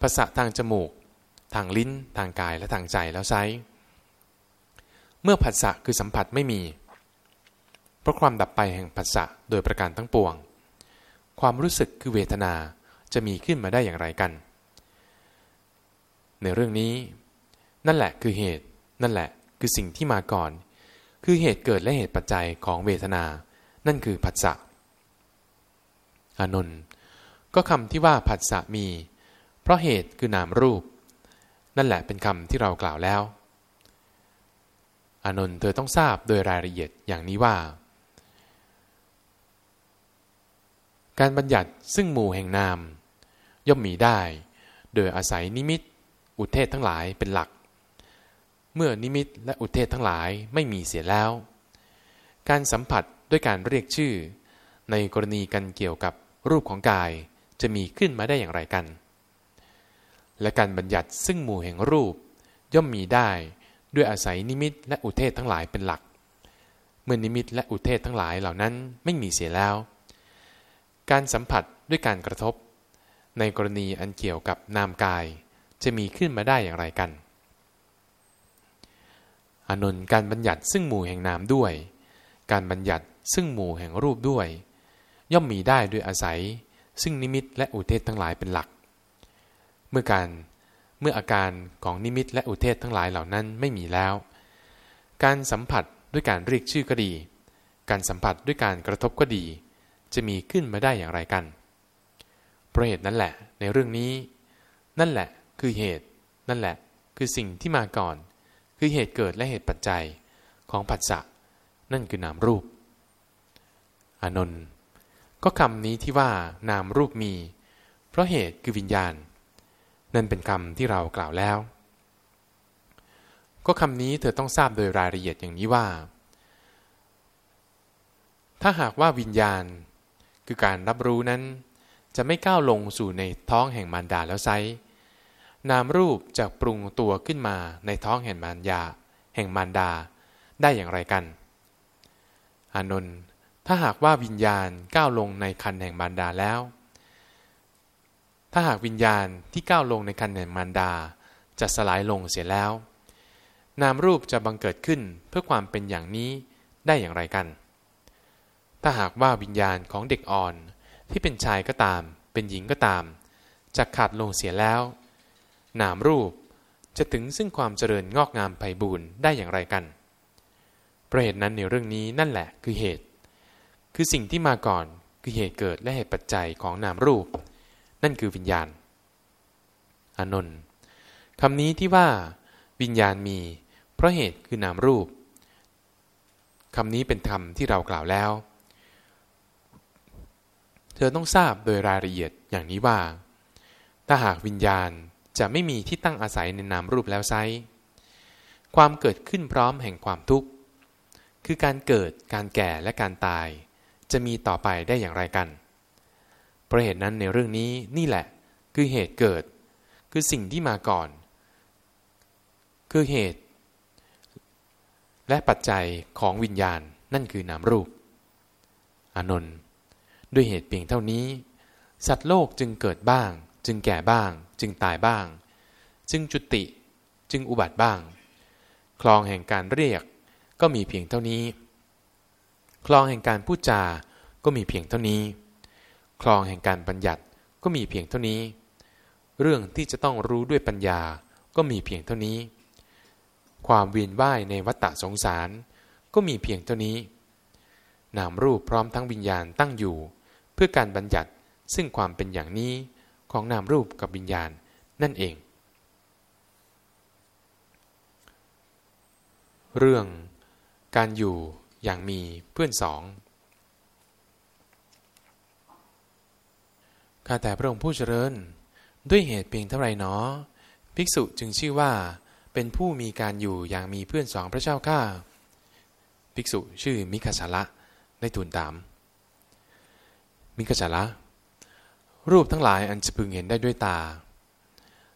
[SPEAKER 1] ภาษาทางจมูก ทางลิ้น ทางกายและทางใจแล้วไซเมื่อผัสสะคือสัมผัสไม่มี เพราะความดับไปแห่งผัสสะโดยประการทั้งปวง ความรู้สึกคือเวทนาจะมีขึ้นมาได้อย่างไรกัน ในเรื่องนี้ นั่นแหละคือเหตุ นั่นแหละคือสิ่งที่มาก่อน คือเหตุเกิดและเหตุปัจจัยของเวทนา นั่นคือผัสสะอานนท์ก็คำที่ว่าผัสสะมี เพราะเหตุคือนามรูป นั่นแหละเป็นคำที่เรากล่าวแล้ว อานนท์เธอต้องทราบโดยรายละเอียดอย่างนี้ว่า การบัญญัติซึ่งหมู่แห่งนาม ย่อมมีได้ โดยอาศัยนิมิต อุเทศทั้งหลายเป็นหลัก เมื่อนิมิตและอุเทศทั้งหลายไม่มีเสียแล้ว การสัมผัสด้วยการเรียกชื่อ ในกรณีกันเกี่ยวกับรูปของกายจะมีขึ้นมาได้อย่างไรกัน และการบัญญัติซึ่งหมู่แห่งรูป ย่อมมีได้ด้วยอาศัยนิมิตและอุเทศทั้งหลายเป็นหลัก เมื่อนิมิตและอุเทศทั้งหลายเหล่านั้นไม่มีเสียแล้ว การสัมผัสด้วยการกระทบ ในกรณีอันเกี่ยวกับนามกาย จะมีขึ้นมาได้อย่างไรกัน อนนท์การบัญญัติซึ่งหมู่แห่งนามด้วย การบัญญัติซึ่งหมู่แห่งรูปด้วย ย่อมมีได้ด้วยอาศัย ซึ่งนิมิตและอุเทศทั้งหลายเป็นหลัก เมื่อการเมื่ออาการของนิมิตและอุเทศทั้งหลายเหล่านั้นไม่มีแล้ว การสัมผัสด้วยการเรียกชื่อก็ดี การสัมผัสด้วยการกระทบก็ดี จะมีขึ้นมาได้อย่างไรกัน เพราะเหตุนั้นแหละ ในเรื่องนี้ นั่นแหละคือเหตุ นั่นแหละ คือสิ่งที่มาก่อน คือเหตุเกิดและเหตุปัจจัยของผัสสะนั่นคือนามรูป อานนท์ก็คำนี้ที่ว่านามรูปมี เพราะเหตุคือวิญญาณ นั่นเป็นคำที่เรากล่าวแล้ว ก็คำนี้เธอต้องทราบโดยรายละเอียดอย่างนี้ว่า ถ้าหากว่าวิญญาณ คือการรับรู้นั้น จะไม่ก้าวลงสู่ในท้องแห่งมารดาแล้วไซนามรูปจะปรุงตัวขึ้นมาในท้องแห่งมารยา แห่งมารดาได้อย่างไรกัน อานนท์ถ้าหากว่าวิญญาณก้าวลงในคันแห่งมารดาแล้ว ถ้าหากวิญญาณที่ก้าวลงในคันแห่งมารดา จะสลายลงเสียแล้ว นามรูปจะบังเกิดขึ้นเพื่อความเป็นอย่างนี้ได้อย่างไรกัน ถ้าหากว่าวิญญาณของเด็กอ่อน ที่เป็นชายก็ตาม เป็นหญิงก็ตามจะขาดลงเสียแล้ว นามรูปจะถึงซึ่งความเจริญงอกงามไพบูรณ์ได้อย่างไรกันเพราะเหตุนั้นในเรื่องนี้นั่นแหละคือเหตุ คือสิ่งที่มาก่อนคือเหตุเกิดและเหตุปัจจัยของนามรูป นั่นคือวิญญาณ อนนท์คำนี้ที่ว่า วิญญาณมี เพราะเหตุคือนามรูปคำนี้เป็นธรรมที่เรากล่าวแล้ว เธอต้องทราบโดยรายละเอียดอย่างนี้ว่า ถ้าหากวิญญาณจะไม่มีที่ตั้งอาศัยในนามรูปแล้วไซความเกิดขึ้นพร้อมแห่งความทุกข์ คือการเกิดการแก่และการตาย จะมีต่อไปได้อย่างไรกัน เพราะเหตุนั้นในเรื่องนี้นี่แหละ คือเหตุเกิด คือสิ่งที่มาก่อน คือเหตุ และปัจจัยของวิญญาณนั่นคือนามรูปอานนท์ ด้วยเหตุเพียงเท่านี้ สัตว์โลกจึงเกิดบ้าง จึงแก่บ้าง จึงตายบ้าง จึงจุติจึงอุบัติบ้าง คลองแห่งการเรียกก็มีเพียงเท่านี้ คลองแห่งการพูดจา ก็มีเพียงเท่านี้ คลองแห่งการบัญญัติก็มีเพียงเท่านี้ เรื่องที่จะต้องรู้ด้วยปัญญาก็มีเพียงเท่านี้ ความเวียนว่ายในวัฏฏะสงสาร ก็มีเพียงเท่านี้ นามรูปพร้อมทั้งวิญญาณตั้งอยู่ พื่อการบัญญัติซึ่งความเป็นอย่างนี้ของนามรูปกับวิญญาณนั่นเอง เรื่องการอยู่อย่างมีเพื่อนสองข้าแต่พระองค์ผู้เจริญ ด้วยเหตุเพียงเท่าไรเนาะภิกษุจึงชื่อว่าเป็นผู้มีการอยู่อย่างมีเพื่อนสองพระเจ้าข้า ภิกษุชื่อมิคชาละได้ทูลตาม มิคชาละรูปทั้งหลายอันจะพึงเห็นได้ด้วยตา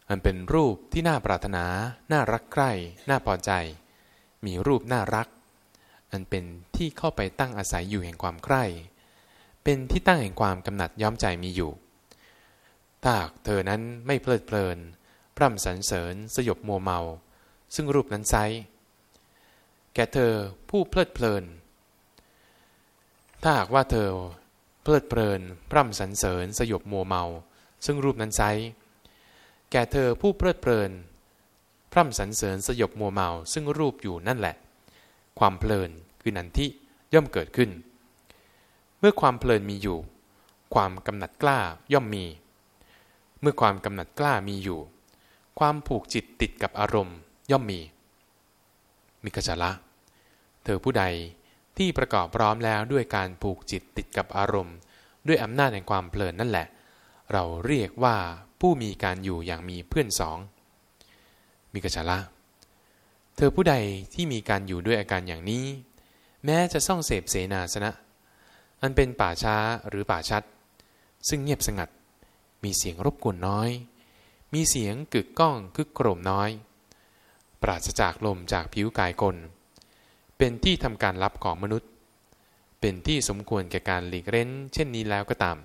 [SPEAKER 1] อันเป็นรูปที่น่าปรารถนา น่ารักใคร่ น่าพอใจ มีรูปน่ารัก อันเป็นที่เข้าไปตั้งอาศัยอยู่แห่งความใคร่ เป็นที่ตั้งแห่งความกำหนัดย้อมใจมีอยู่ ถ้าเธอนั้นไม่เพลิดเพลิน พร่ำสรรเสริญ สยบมัวเมา ซึ่งรูปนั้นไซแก่เธอผู้เพลิดเพลิน ถ้าหากว่าเธอ เพลิดเพลิน พร่ำสรรเสริญสยบมัวเมา ซึ่งรูปนั้นไซแก่เธอผู้เพลิดเพลิน พร่ำสรรเสริญสยบมัวเมา ซึ่งรูปอยู่นั่นแหละ ความเพลินคือนันทิย่อมเกิดขึ้น เมื่อความเพลินมีอยู่ ความกำหนัดกล้าย่อมมี เมื่อความกำหนัดกล้ามีอยู่ ความผูกจิตติดกับอารมณ์ย่อมมี มิกจละ เธอผู้ใด ที่ประกอบพร้อมแล้วด้วยการผูกจิตติดกับอารมณ์ ด้วยอำนาจแห่งความเพลินนั่นแหละ เราเรียกว่าผู้มีการอยู่อย่างมีเพื่อนสอง มิกจละ เธอผู้ใดที่มีการอยู่ด้วยอาการอย่างนี้ แม้จะซ่องเสพเสนาสนะ อันเป็นป่าช้าหรือป่าชัด ซึ่งเงียบสงัด มีเสียงรบกวนน้อย มีเสียงกึกก้องคึกโครมน้อย ปราศจากลมจากผิวกายกล เป็นที่ทำการรับของมนุษย์ เป็นที่สมควรแก่การหลีกเร้น เช่นนี้แล้วก็ตาม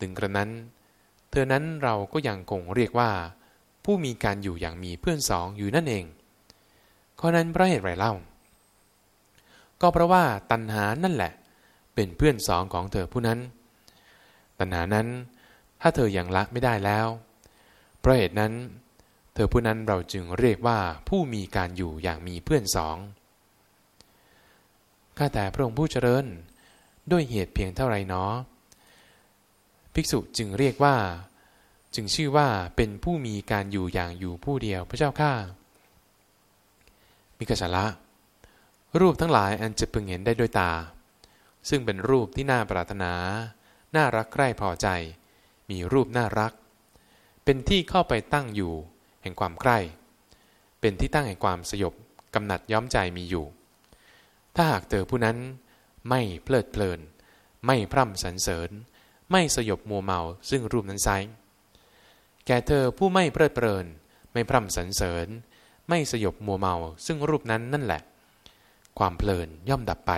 [SPEAKER 1] ถึงกระนั้น เธอนั้นเราก็ยังคงเรียกว่า ผู้มีการอยู่อย่างมีเพื่อนสองอยู่นั่นเอง ข้อนั้นเพราะเหตุไรเล่า ก็เพราะว่าตัณหานั่นแหละ เป็นเพื่อนสองของเธอผู้นั้น ตัณหานั้นถ้าเธออยัางละไม่ได้แล้ว เพราะเหตุนั้น เธอผู้นั้นเราจึงเรียกว่าผู้มีการอยู่อย่างมีเพื่อนสอง ข้าแต่พระองค์ผู้เจริญ ด้วยเหตุเพียงเท่าไรเนาะภิกษุจึงเรียกว่า จึงชื่อว่าเป็นผู้มีการอยู่อย่างอยู่ผู้เดียวพระเจ้าข้ามิกษละ รูปทั้งหลายอันจะพึงเห็นได้ด้วยตา ซึ่งเป็นรูปที่น่าปรารถนา น่ารักใคร่พอใจ มีรูปน่ารัก เป็นที่เข้าไปตั้งอยู่ แห่งความใคร่ เป็นที่ตั้งแห่งความสยบกำหนัดย้อมใจมีอยู่ ถ้าหากเธอผู้นั้นไม่เพลิดเพลิน ไม่พร่ำสรรเสริญ ไม่สยบมัวเมาซึ่งรูปนั้นไซแก่เธอผู้ไม่เพลิดเพลิน ไม่พร่ำสรรเสริญ ไม่สยบมัวเมาซึ่งรูปนั้นนั่นแหละ ความเพลินย่อมดับไป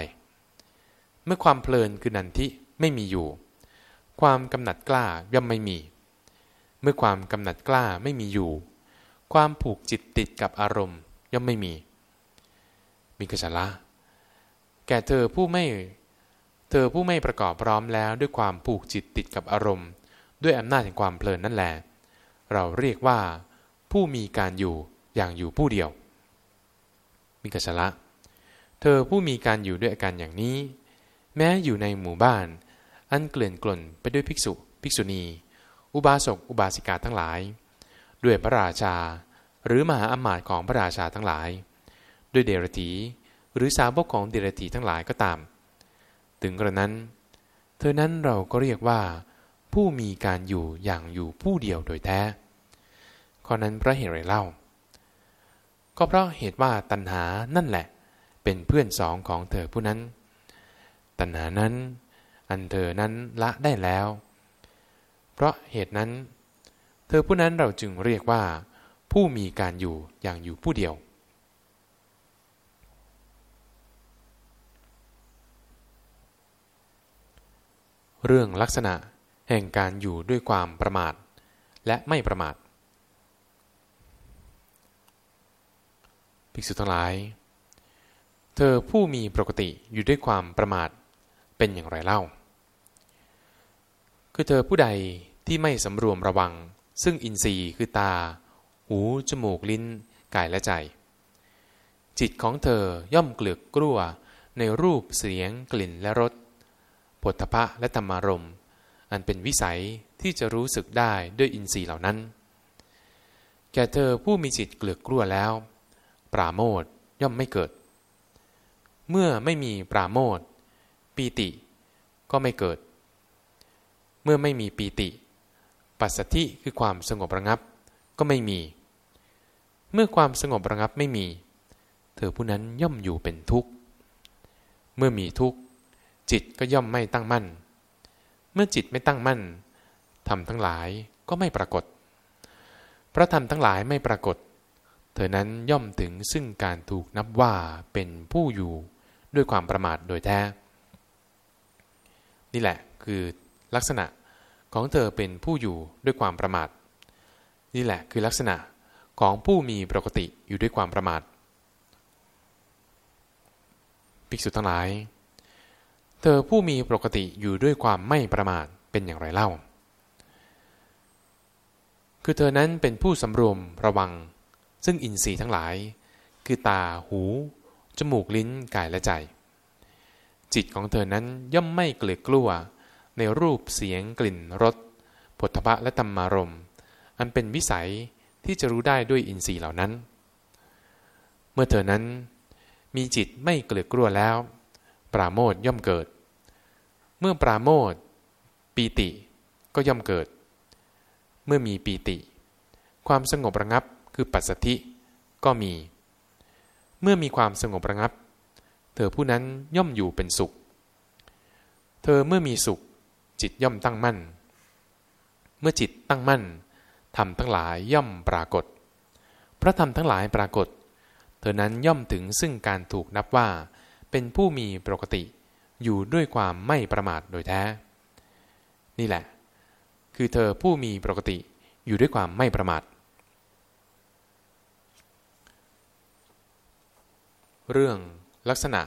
[SPEAKER 1] เมื่อความเพลินคือนันทิไม่มีอยู่ ความกำหนัดกล้าย่อมไม่มี เมื่อความกำหนัดกล้าไม่มีอยู่ ความผูกจิตติดกับอารมณ์ย่อมไม่มี มีกษละ แก่เธอผู้ไม่ เธอผู้ไม่ประกอบพร้อมแล้วด้วยความผูกจิตติดกับอารมณ์ ด้วยอำนาจแห่งความเพลินนั่นแหละเราเรียกว่า ผู้มีการอยู่อย่างอยู่ผู้เดียว มิกชละ เธอผู้มีการอยู่ด้วยอาการอย่างนี้ แม้อยู่ในหมู่บ้าน อันเกลื่อนกล่นไปด้วยภิกษุ ภิกษุณี อุบาสกอุบาสิกาทั้งหลาย ด้วยพระราชา หรือมหาอมาตย์ของพระราชาทั้งหลาย ด้วยเดรธี หรือสาวกของเดรธีทั้งหลายก็ตาม ถึงกระนั้น เธอนั้นเราก็เรียกว่า ผู้มีการอยู่อย่างอยู่ผู้เดียวโดยแท้ข้อนั้นพระเหตุไรเล่า ก็เพราะเหตุว่าตัณหานั่นแหละ เป็นเพื่อนสองของเธอผู้นั้น ตัณหานั้น อันเธอนั้นละได้แล้ว เพราะเหตุนั้น เธอผู้นั้นเราจึงเรียกว่า ผู้มีการอยู่อย่างอยู่ผู้เดียว เรื่องลักษณะแห่งการอยู่ด้วยความประมาท และไม่ประมาทภิกษุทั้งหลาย เธอผู้มีปกติอยู่ด้วยความประมาทเป็นอย่างไรเล่า คือเธอผู้ใดที่ไม่สำรวมระวัง ซึ่งอินทรีย์คือตา หู จมูก ลิ้น กายและใจ จิตของเธอย่อมเกลือกกลัวในรูปเสียงกลิ่นและรส ผลทพะและธรรมารมอันเป็นวิสัยที่จะรู้สึกได้ด้วยอินทรีย์เหล่านั้น แก่เธอผู้มีจิตเกลือกกลัวแล้ว ปราโมทย่อมไม่เกิด เมื่อไม่มีปราโมทปีติก็ไม่เกิด เมื่อไม่มีปีติ ปัสสธิคือความสงบระงับก็ไม่มี เมื่อความสงบระงับไม่มี เธอผู้นั้นย่อมอยู่เป็นทุกข์ เมื่อมีทุกข์ จิตก็ย่อมไม่ตั้งมั่น เมื่อจิตไม่ตั้งมั่นธรรมทั้งหลายก็ไม่ปรากฏเพราะธรรมทั้งหลายไม่ปรากฏ เธอนั้นย่อมถึงซึ่งการถูกนับว่าเป็นผู้อยู่ด้วยความประมาทโดยแท้ นี่แหละคือลักษณะของเธอเป็นผู้อยู่ด้วยความประมาท นี่แหละคือลักษณะของผู้มีปกติอยู่ด้วยความประมาท ภิกษุทั้งหลาย เธอผู้มีปกติอยู่ด้วยความไม่ประมาทเป็นอย่างไรเล่า คือเธอนั้นเป็นผู้สำรวมระวัง ซึ่งอินทรีย์ทั้งหลาย คือตาหู จมูกลิ้นกายและใจ จิตของเธอนั้นย่อมไม่เกลือกลัว ในรูปเสียงกลิ่นรสผลพะและธรรมารมอันเป็นวิสัยที่จะรู้ได้ด้วยอินทรีย์เหล่านั้น เมื่อเธอนั้นมีจิตไม่เกลือกลัวแล้ว ปราโมทย่อมเกิด เมื่อปราโมทปีติก็ย่อมเกิด เมื่อมีปีติ ความสงบระงับคือปัสสธิก็มี เมื่อมีความสงบระงับ เธอผู้นั้นย่อมอยู่เป็นสุข เธอเมื่อมีสุข จิตย่อมตั้งมั่น เมื่อจิตตั้งมั่นธรรมทั้งหลายย่อมปรากฏ พระธรรมทั้งหลายปรากฏ เธอนั้นย่อมถึงซึ่งการถูกนับว่า เป็นผู้มีปกติอยู่ด้วยความไม่ประมาทโดยแท้ นี่แหละ คือเธอผู้มีปกติอยู่ด้วยความไม่ประมาท เรื่องลักษณะ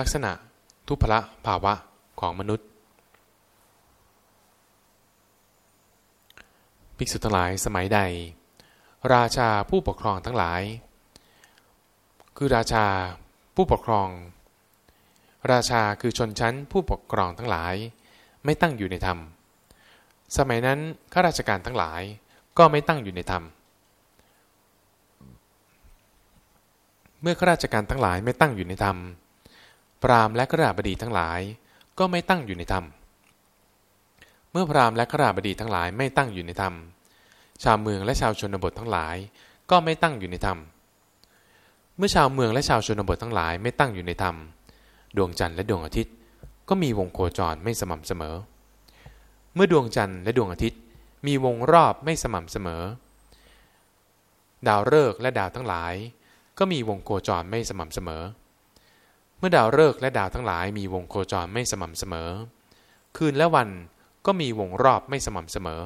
[SPEAKER 1] ลักษณะทุพละภาวะของมนุษย์ภิกษุทั้งหลายสมัยใด ราชาผู้ปกครองทั้งหลาย คือราชาผู้ปกครอง ราชาคือชนชั้นผู้ปกครองทั้งหลาย ไม่ตั้งอยู่ในธรรม สมัยนั้นข้าราชการทั้งหลายก็ไม่ตั้งอยู่ในธรรม เมื่อข้าราชการทั้งหลายไม่ตั้งอยู่ในธรรม พราหมณ์และข้าราบดีทั้งหลายก็ไม่ตั้งอยู่ในธรรม เมื่อพราหมณ์และข้าราบดีทั้งหลายไม่ตั้งอยู่ในธรรม ชาวเมืองและชาวชนบททั้งหลายก็ไม่ตั้งอยู่ในธรรม มื่อชาวเมืองและชาวชนบททั้งหลายไม่ตั้งอยู่ในธรรม ดวงจันทร์และดวงอาทิตย์ ก็มีวงโคจรไม่สม่ำเสมอ เมื่อดวงจันทร์และดวงอาทิตย์ มีวงรอบไม่สม่ำเสมอ ดาวฤกษ์และดาวทั้งหลาย ก็มีวงโคจรไม่สม่ำเสมอ เมื่อดาวฤกษ์และดาวทั้งหลาย มีวงโคจรไม่สม่ำเสมอ คืนและวันก็มีวงรอบไม่สม่ำเสมอ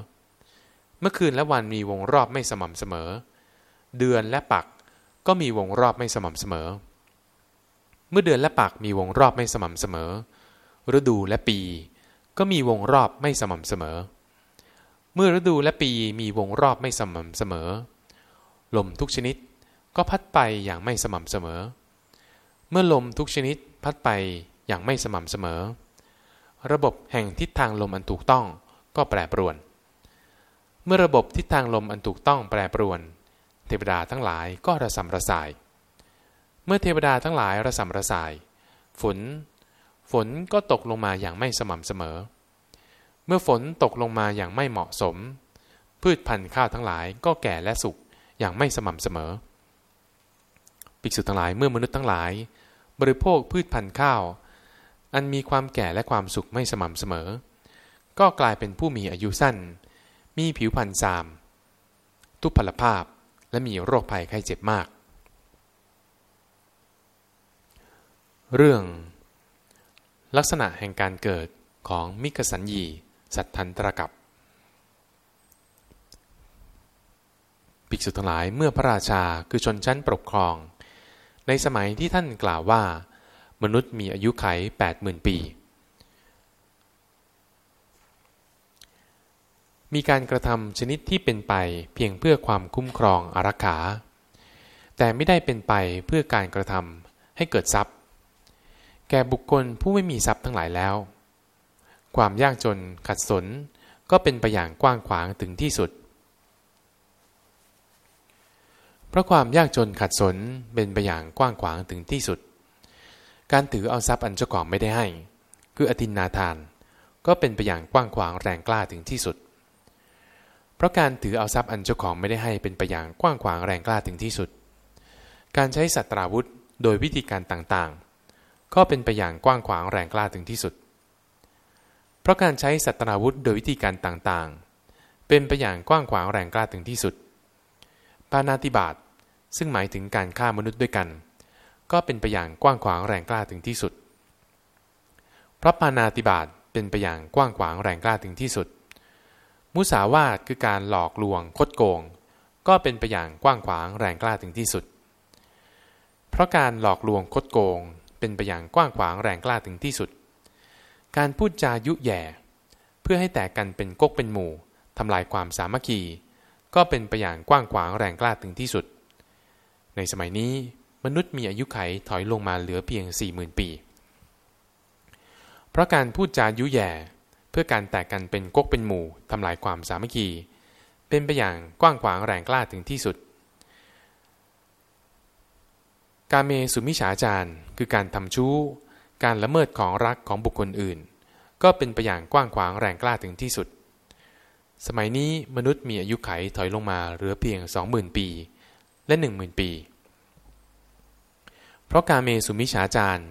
[SPEAKER 1] เมื่อคืนและวันมีวงรอบไม่สม่ำเสมอ เดือนและปัก ก็มีวงรอบไม่สม่ำเสมอ เมื่อเดือนและปักมีวงรอบไม่สม่ำเสมอ ฤดูและปี ก็มีวงรอบไม่สม่ำเสมอ เมื่อฤดูและปีมีวงรอบไม่สม่ำเสมอ ลมทุกชนิดก็พัดไปอย่างไม่สม่ำเสมอ เมื่อลมทุกชนิดพัดไปอย่างไม่สม่ำเสมอ ระบบแห่งทิศทางลมอันถูกต้องก็แปรปรวน เมื่อระบบทิศทางลมอันถูกต้องแปรปรวน เทวดาทั้งหลายก็ระสำระสาย เมื่อเทวดาทั้งหลายระสำระสาย ฝน ฝนก็ตกลงมาอย่างไม่สม่ำเสมอ เมื่อฝนตกลงมาอย่างไม่เหมาะสม พืชพันธุ์ข้าวทั้งหลายก็แก่และสุกอย่างไม่สม่ำเสมอภิกษุทั้งหลายเมื่อมนุษย์ทั้งหลาย บริโภคพืชพันธุ์ข้าว อันมีความแก่และความสุขไม่สม่ำเสมอ ก็กลายเป็นผู้มีอายุสั้น มีผิวพรรณซาม ทุพพลภาพ และมีโรคภัยไข้เจ็บมาก เรื่อง ลักษณะแห่งการเกิดของมิกสัญญี สัตทันตรกับภิกษุทั้งหลายเมื่อพระราชาคือชนชั้นปกครอง ในสมัยที่ท่านกล่าวว่า มนุษย์มีอายุไข 80,000 ปี มีการกระทำชนิดที่เป็นไปเพียงเพื่อความคุ้มครองอารักขา แต่ไม่ได้เป็นไปเพื่อการกระทำให้เกิดทรัพย์ แก่บุคคลผู้ไม่มีทรัพย์ทั้งหลายแล้ว ความยากจนขัดสนก็เป็นไปอย่างกว้างขวางถึงที่สุด เพราะความยากจนขัดสนเป็นไปอย่างกว้างขวางถึงที่สุด การถือเอาทรัพย์อันเจ้าของไม่ได้ให้ คืออธินนาทาน ก็เป็นไปอย่างกว้างขวางแรงกล้าถึงที่สุด ราะการถือเอาทรัพย์อันเจ้าของไม่ได้ให้เป็นไปอย่างกว้างขวางแรงกล้าถึงที่สุด การใช้สัตราวุธโดยวิธีการต่างๆ ก็เป็นไปอย่างกว้างขวางแรงกล้าถึงที่สุด เพราะการใช้สัตราวุธโดยวิธีการต่างๆ เป็นไปอย่างกว้างขวางแรงกล้าถึงที่สุด ปานาติบาตซึ่งหมายถึงการฆ่ามนุษย์ด้วยกัน ก็เป็นไปอย่างกว้างขวางแรงกล้าถึงที่สุด เพราะปานาติบาตเป็นไปอย่างกว้างขวางแรงกล้าถึงที่สุด มุสาวาทคือการหลอกลวงคดโกง ก็เป็นไปอย่างกว้างขวางแรงกล้าถึงที่สุด เพราะการหลอกลวงคดโกง เป็นไปอย่างกว้างขวางแรงกล้าถึงที่สุด การพูดจายุแย่ เพื่อให้แตกกันเป็นกกเป็นหมู่ทำลายความสามัคคี ก็เป็นไปอย่างกว้างขวางแรงกล้าถึงที่สุด ในสมัยนี้มนุษย์มีอายุไขถอยลงมาเหลือเพียง 4 0,000 ปี เพราะการพูดจายุแย่ พื่อการแตกกันเป็นกกเป็นหมู่ทำลายความสามัคคี เป็นไปอย่างกว้างขวางแรงกล้าถึงที่สุด การเมสุมิฉาจารคือการทำชู้ การละเมิดของรักของบุคคลอื่น ก็เป็นไปอย่างกว้างขวางแรงกล้าถึงที่สุด สมัยนี้มนุษย์มีอายุไขถอยลงมาเหลือเพียงสองหมื่นปี และหนึ่งหมื่นปี เพราะการเมสุมิฉาจาร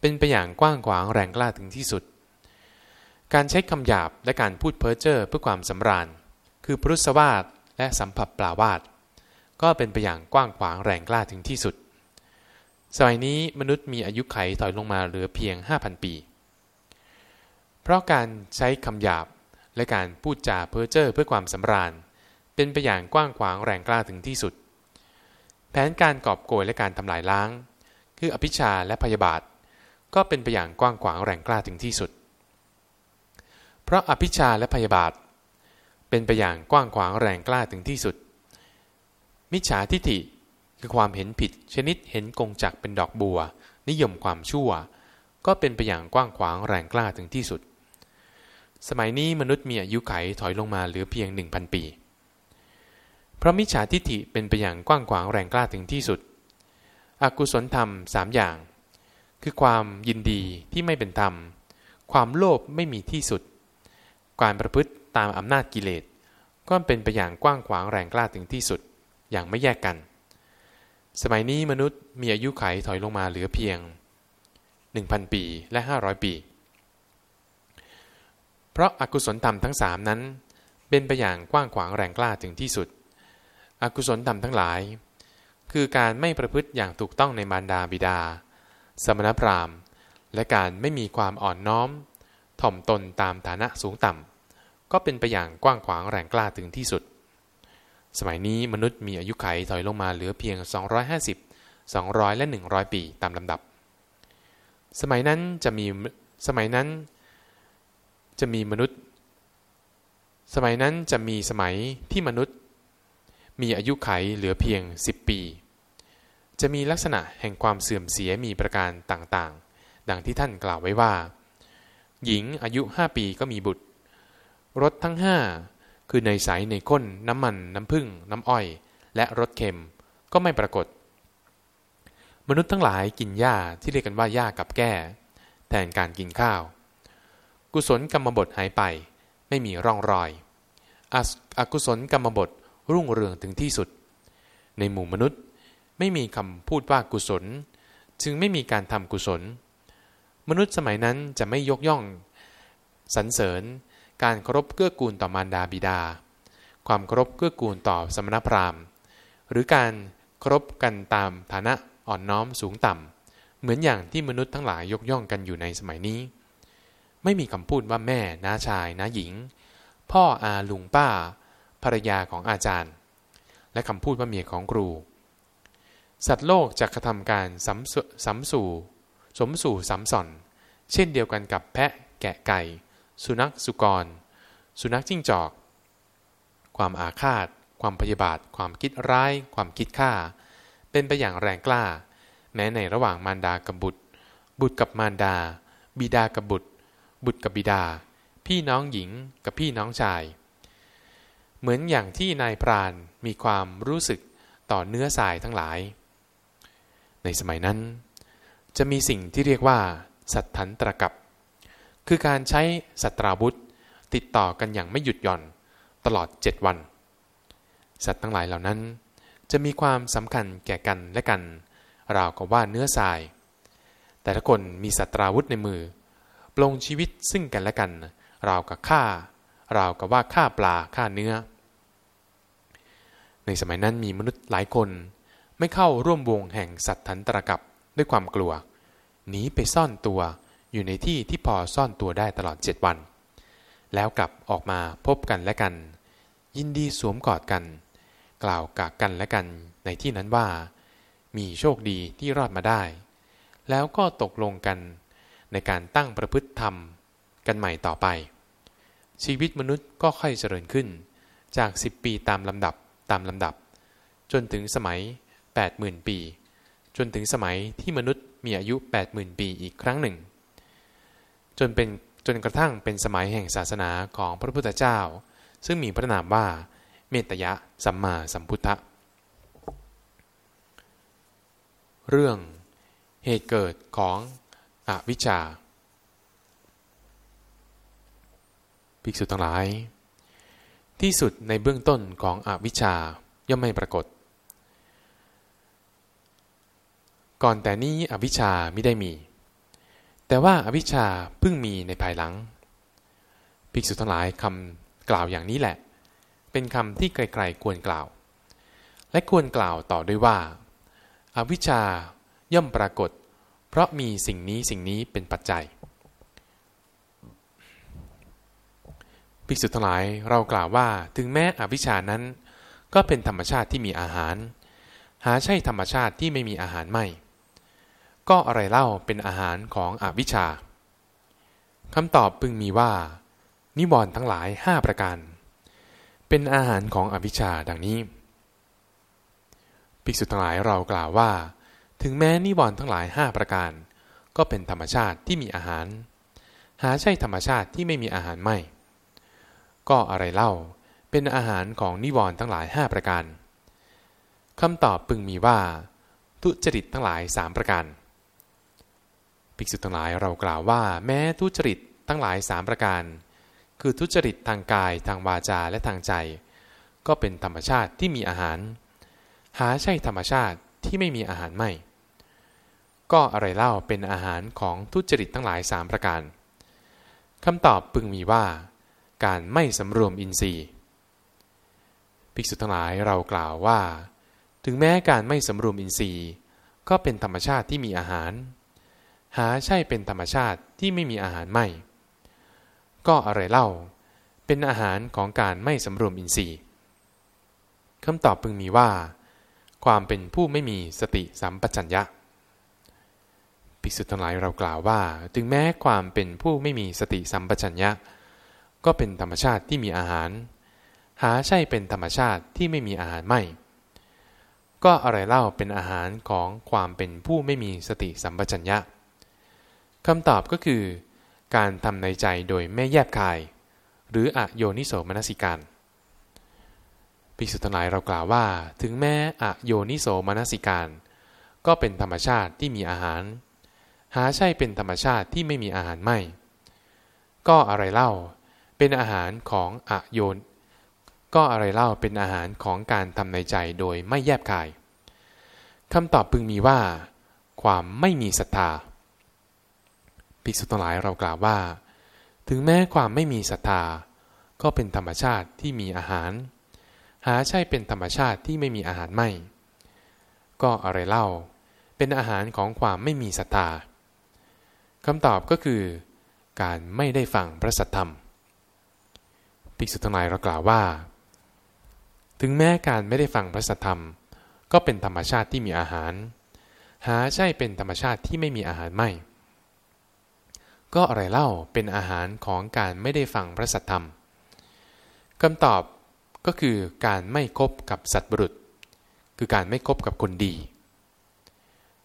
[SPEAKER 1] เป็นไปอย่างกว้างขวางแรงกล้าถึงที่สุด การใช้คำหยาบและการพูดเพ้อเจ้อเพื่อความสำราญ คือพรุษวาทและสัมผัสปลาวาดก็เป็นไปอย่างกว้างขวางแรงกล้าถึงที่สุด สมัยนี้มนุษย์มีอายุไขถอยลงมาเหลือเพียง 5,000 ปี เพราะการใช้คำหยาบและการพูดจาเพ้อเจ้อเพื่อความสำราญ เป็นไปอย่างกว้างขวางแรงกล้าถึงที่สุด แผนการกอบโกยและการทำลายล้าง คืออภิชาและพยาบาท ก็เป็นไปอย่างกว้างขวางแรงกล้าถึงที่สุด เพราะอภิชาและพยาบาท เป็นไปอย่างกว้างขวางแรงกล้าถึงที่สุด มิจฉาทิฏฐิคือความเห็นผิด ชนิดเห็นกงจักเป็นดอกบัว นิยมความชั่ว ก็เป็นไปอย่างกว้างขวางแรงกล้าถึงที่สุด สมัยนี้มนุษย์มีอายุไขถอยลงมาเหลือเพียงหนึ่งพันปี เพราะมิจฉาทิฏฐิเป็นไปอย่างกว้างขวางแรงกล้าถึงที่สุด อกุศลธรรมสามอย่าง คือความยินดีที่ไม่เป็นธรรม ความโลภไม่มีที่สุด การประพฤติตามอำนาจกิเลสก็เป็นไปอย่างกว้างขวางแรงกล้าถึงที่สุด อย่างไม่แยกกัน สมัยนี้มนุษย์มีอายุไขถอยลงมาเหลือเพียง 1,000 ปีและ 500 ปี เพราะอากุศลธรรมทั้งสามนั้น เป็นไปอย่างกว้างขวางแรงกล้าถึงที่สุด อกุศลธรรมทั้งหลาย คือการไม่ประพฤติอย่างถูกต้องในมารดาบิดา สมณพราหมณ์ และการไม่มีความอ่อนน้อม ถ่อมตนตามฐานะสูงต่ำ ก็เป็นไปอย่างกว้างขวางแรงกล้าถึงที่สุด สมัยนี้มนุษย์มีอายุไขถอยลงมาเหลือเพียง 250 200 และ 100 ปีตามลำดับ สมัยนั้นจะมีสมัยนั้นจะมีมนุษย์ สมัยนั้นจะมีสมัยที่มนุษย์ มีอายุไขเหลือเพียง 10 ปี จะมีลักษณะแห่งความเสื่อมเสียมีประการต่างๆ ดังที่ท่านกล่าวไว้ว่า หญิงอายุ5ปีก็มีบุตรรถทั้งห้าคือในใสในข้น น้ำมัน น้ำผึ้งน้ำอ้อย และรสเค็มก็ไม่ปรากฏ มนุษย์ทั้งหลายกินหญ้าที่เรียกกันว่าหญ้ากับแก้ แทนการกินข้าว กุศลกรรมบทหายไป ไม่มีร่องรอยอกุศลกรรมบทรุ่งเรืองถึงที่สุด ในหมู่มนุษย์ไม่มีคำพูดว่ากุศล จึงไม่มีการทำกุศล มนุษย์สมัยนั้นจะไม่ยกย่องสรรเสริญ การเคารพเกื้อกูลต่อมารดาบิดา ความเคารพเกื้อกูลต่อสมณพราหมณ์ หรือการเคารพกันตามฐานะอ่อนน้อมสูงต่ำ เหมือนอย่างที่มนุษย์ทั้งหลายยกย่องกันอยู่ในสมัยนี้ ไม่มีคำพูดว่าแม่น้าชายน้าหญิง พ่ออาลุงป้า ภรรยาของอาจารย์ และคำพูดว่าเมียของครู สัตว์โลกจะกระทำการสำสำ สมสู่สำส่อน เช่นเดียวกันกับแพะแกะไก่ สุนัขสุกร สุนัขจิ้งจอก ความอาฆาต ความพยาบาท ความคิดร้าย ความคิดฆ่า เป็นไปอย่างแรงกล้า แม้ในระหว่างมารดากับบุตร บุตรกับมารดา บิดากับบุตร บุตรกับบิดา พี่น้องหญิงกับพี่น้องชาย เหมือนอย่างที่นายพรานมีความรู้สึกต่อเนื้อสายทั้งหลาย ในสมัยนั้น จะมีสิ่งที่เรียกว่า สัตทันตรกับ คือการใช้สัตราวุธ ติดต่อกันอย่างไม่หยุดหย่อนตลอดเจ็ดวัน สัตว์ทั้งหลายเหล่านั้น จะมีความสำคัญแก่กันและกัน ราวกับว่าเนื้อทราย แต่ละคนมีสัตราวุธในมือ ปลงชีวิตซึ่งกันและกัน ราวกับฆ่าราวกับว่าฆ่าปลาฆ่าเนื้อ ในสมัยนั้นมีมนุษย์หลายคนไม่เข้าร่วมวงแห่งสัตว์ทันตรกับ ด้วยความกลัว หนีไปซ่อนตัวอยู่ในที่ที่พอซ่อนตัวได้ตลอดเจ็ดวัน แล้วกลับออกมาพบกันและกัน ยินดีสวมกอดกัน กล่าวกากกันและกันในที่นั้นว่า มีโชคดีที่รอดมาได้ แล้วก็ตกลงกันในการตั้งประพฤติธรรม กันใหม่ต่อไป ชีวิตมนุษย์ก็ค่อยเจริญขึ้น จากสิบปีตามลำดับตามลำดับ จนถึงสมัย 80,000 ปี จนถึงสมัยที่มนุษย์มีอายุ 80,000 ปีอีกครั้งหนึ่ง จนเป็นจนกระทั่งเป็นสมัยแห่งศาสนาของพระพุทธเจ้า ซึ่งมีพระนามว่าเมตยะสัมมาสัมพุทธะเรื่องเหตุเกิดของอวิชชาภิกษุทั้งหลาย ที่สุดในเบื้องต้นของอวิชชาย่อมไม่ปรากฏ ก่อนแต่นี้อวิชชาไม่ได้มี แต่ว่าอวิชชาเพิ่งมีในภายหลัง ภิกษุทั้งหลายคำกล่าวอย่างนี้แหละ เป็นคำที่ไกลๆควรกล่าว และควรกล่าวต่อด้วยว่าอาวิชชาย่อมปรากฏ เพราะมีสิ่งนี้สิ่งนี้เป็นปัจจัย ภิกษุทั้งหลายเรากล่าวว่าถึงแม้อวิชชานั้น ก็เป็นธรรมชาติที่มีอาหาร หาใช่ธรรมชาติที่ไม่มีอาหารไม่ ก็อะไรเล่าเป็นอาหารของอวิชชาคำตอบพึงมีว่า นิวรณ์ทั้งหลายห้าประการ เป็นอาหารของอวิชชาดังนี้ ภิกษุทั้งหลายเรากล่าวว่า ถึงแม้นิวรณ์ทั้งหลายห้าประการ ก็เป็นธรรมชาติที่มีอาหาร หาใช่ธรรมชาติที่ไม่มีอาหารไม่ ก็อะไรเล่า เป็นอาหารของนิวรณ์ทั้งหลายห้าประการคำตอบพึงมีว่า ทุจริตทั้งหลายสามประการ ภิกษุทั้งหลายเรากล่าวว่า แม้ทุจริตทั้งหลายสามประการ คือทุจริตทางกายทางวาจาและทางใจ ก็เป็นธรรมชาติที่มีอาหาร หาใช่ธรรมชาติที่ไม่มีอาหารไม่ ก็อะไรเล่าเป็นอาหารของทุจริตทั้งหลายสามประการคำตอบพึงมีว่า การไม่สำรวมอินทรีย์ภิกษุทั้งหลายเรากล่าวว่า ถึงแม้การไม่สำรวมอินทรีย์ ก็เป็นธรรมชาติที่มีอาหาร หาใช่เป็นธรรมชาติที่ไม่มีอาหารไม่ ก็อะไรเล่า เป็นอาหารของการไม่สำรวมอินทรีย์คำตอบพึงมีว่า ความเป็นผู้ไม่มีสติสัมปชัญญะภิกษุทั้งหลายเรากล่าวว่า ถึงแม้ความเป็นผู้ไม่มีสติสัมปชัญญะ ก็เป็นธรรมชาติที่มีอาหาร หาใช่เป็นธรรมชาติที่ไม่มีอาหารไม่ ก็อะไรเล่าเป็นอาหารของความเป็นผู้ไม่มีสติสัมปชัญญะ คำตอบก็คือ การทำในใจโดยไม่แยบคาย หรืออโยนิโสมนสิการภิกษุทั้งหลายเรากล่าวว่า ถึงแม้อโยนิโสมนสิการ ก็เป็นธรรมชาติที่มีอาหาร หาใช่เป็นธรรมชาติที่ไม่มีอาหารไม่ ก็อะไรเล่าเป็นอาหารของอโยน ก็อะไรเล่าเป็นอาหารของการทำในใจโดยไม่แยบกายคำตอบพึงมีว่า ความไม่มีศรัทธา ภิกษุทั้งหลายเรากล่าวว่า ถึงแม้ความไม่มีศรัทธา ก็เป็นธรรมชาติที่มีอาหาร หาใช่เป็นธรรมชาติที่ไม่มีอาหารไม่ ก็อะไรเล่า เป็นอาหารของความไม่มีศรัทธาคำตอบก็คือ การไม่ได้ฟังพระสัทธรรมภิกษุทั้งหลายเรากล่าวว่า ถึงแม้การไม่ได้ฟังพระสัทธรรม ก็เป็นธรรมชาติที่มีอาหาร หาใช่เป็นธรรมชาติที่ไม่มีอาหารไม่ ก็อะไรเล่าเป็นอาหารของการไม่ได้ฟังพระสัทธรรมคำตอบก็คือการไม่คบกับสัตว์บุรุษ คือการไม่คบกับคนดี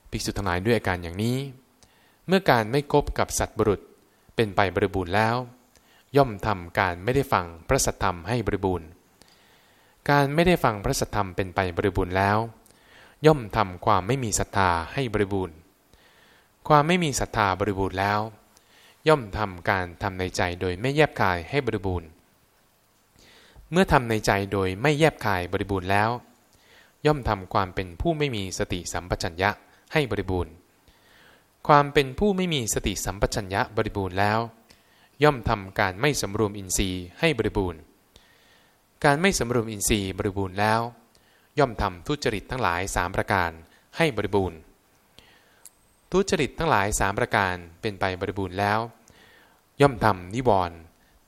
[SPEAKER 1] ภิกษุทั้งหลายด้วยอาการอย่างนี้ เมื่อการไม่คบกับสัตว์บรุษเป็นไปบริบูรณ์แล้ว ย่อมทำการไม่ได้ฟังพระสัทธรรมให้บริบูรณ์ การไม่ได้ฟังพระสัทธรรมเป็นไปบริบูรณ์แล้ว ย่อมทำความไม่มีศรัทธาให้บริบูรณ์ ความไม่มีศรัทธาบริบูรณ์แล้ว ย่อมทำการทำในใจโดยไม่แยบคายให้บริบูรณ์ เมื่อทำในใจโดยไม่แยบคายบริบูรณ์แล้ว ย่อมทำความเป็นผู้ไม่มีสติสัมปชัญญะให้บริบูรณ์ ความเป็นผู้ไม่มีสติสัมปชัญญะบริบูรณ์แล้ว ย่อมทำการไม่สำรวมอินทรีย์ให้บริบูรณ์ การไม่สำรวมอินทรีย์บริบูรณ์แล้ว ย่อมทำทุจริตทั้งหลายสามประการให้บริบูรณ์ ทุจริตทั้งหลายสามประการเป็นไปบริบูรณ์แล้ว ย่อมทำนิวรณ์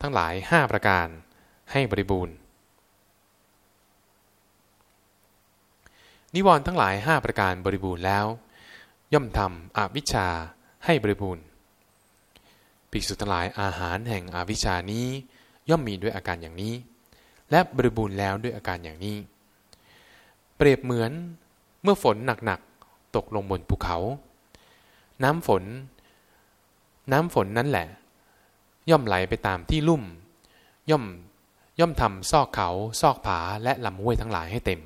[SPEAKER 1] ทั้งหลายห้าประการให้บริบูรณ์ นิวรณ์ทั้งหลายห้าประการบริบูรณ์แล้ว ย่อมทำอวิชชาให้บริบูรณ์ภิกษุทั้งหลายอาหารแห่งอวิชชานี้ย่อมมีด้วยอาการอย่างนี้ และบริบูรณ์แล้วด้วยอาการอย่างนี้ เปรียบเหมือนเมื่อฝนหนักๆตกลงบนภูเขา น้ำฝน น้ำฝนนั้นแหละ ย่อมไหลไปตามที่ลุ่ม ย่อมย่อมทำซอกเขาซอกผาและลำห้วยทั้งหลายให้เต็ม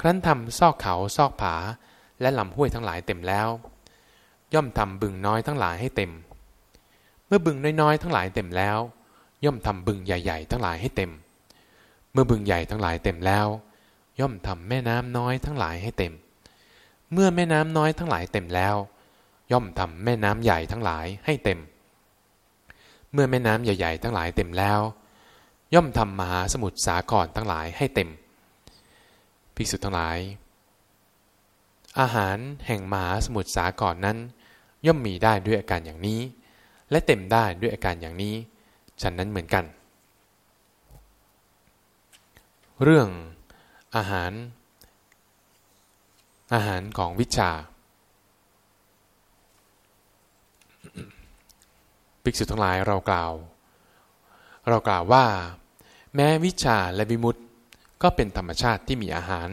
[SPEAKER 1] ครั้นทำซอกเขาซอกผาและลำห้วยทั้งหลายเต็มแล้ว ย่อมทำบึงน้อยทั้งหลายให้เต็ม เมื่อบึงน้อยๆทั้งหลายเต็มแล้ว ย่อมทำบึงใหญ่ ๆ ทั้งหลายให้เต็ม เมื่อบึงใหญ่ทั้งหลายเต็มแล้ว ย่อมทำแม่น้ำน้อยทั้งหลายให้เต็ม เมื่อแม่น้ำน้อยทั้งหลายเต็มแล้ว ย่อมทำแม่น้ำใหญ่ทั้งหลายให้เต็ม เมื่อแม่น้ำใหญ่ๆทั้งหลายเต็มแล้ว ย่อมทำมหาสมุทรสาครทั้งหลายให้เต็มภิกษุทั้งหลาย อาหารแห่งมหาสมุทรสาครนั้น ย่อมมีได้ด้วยอาการอย่างนี้ และเต็มได้ด้วยอาการอย่างนี้ ฉันนั้นเหมือนกัน เรื่องอาหาร อาหารของวิชา ภิกษุทั้งหลายเรากล่าว เรากล่าวว่า แม้วิชาและวิมุตต์ก็เป็นธรรมชาติที่มีอาหาร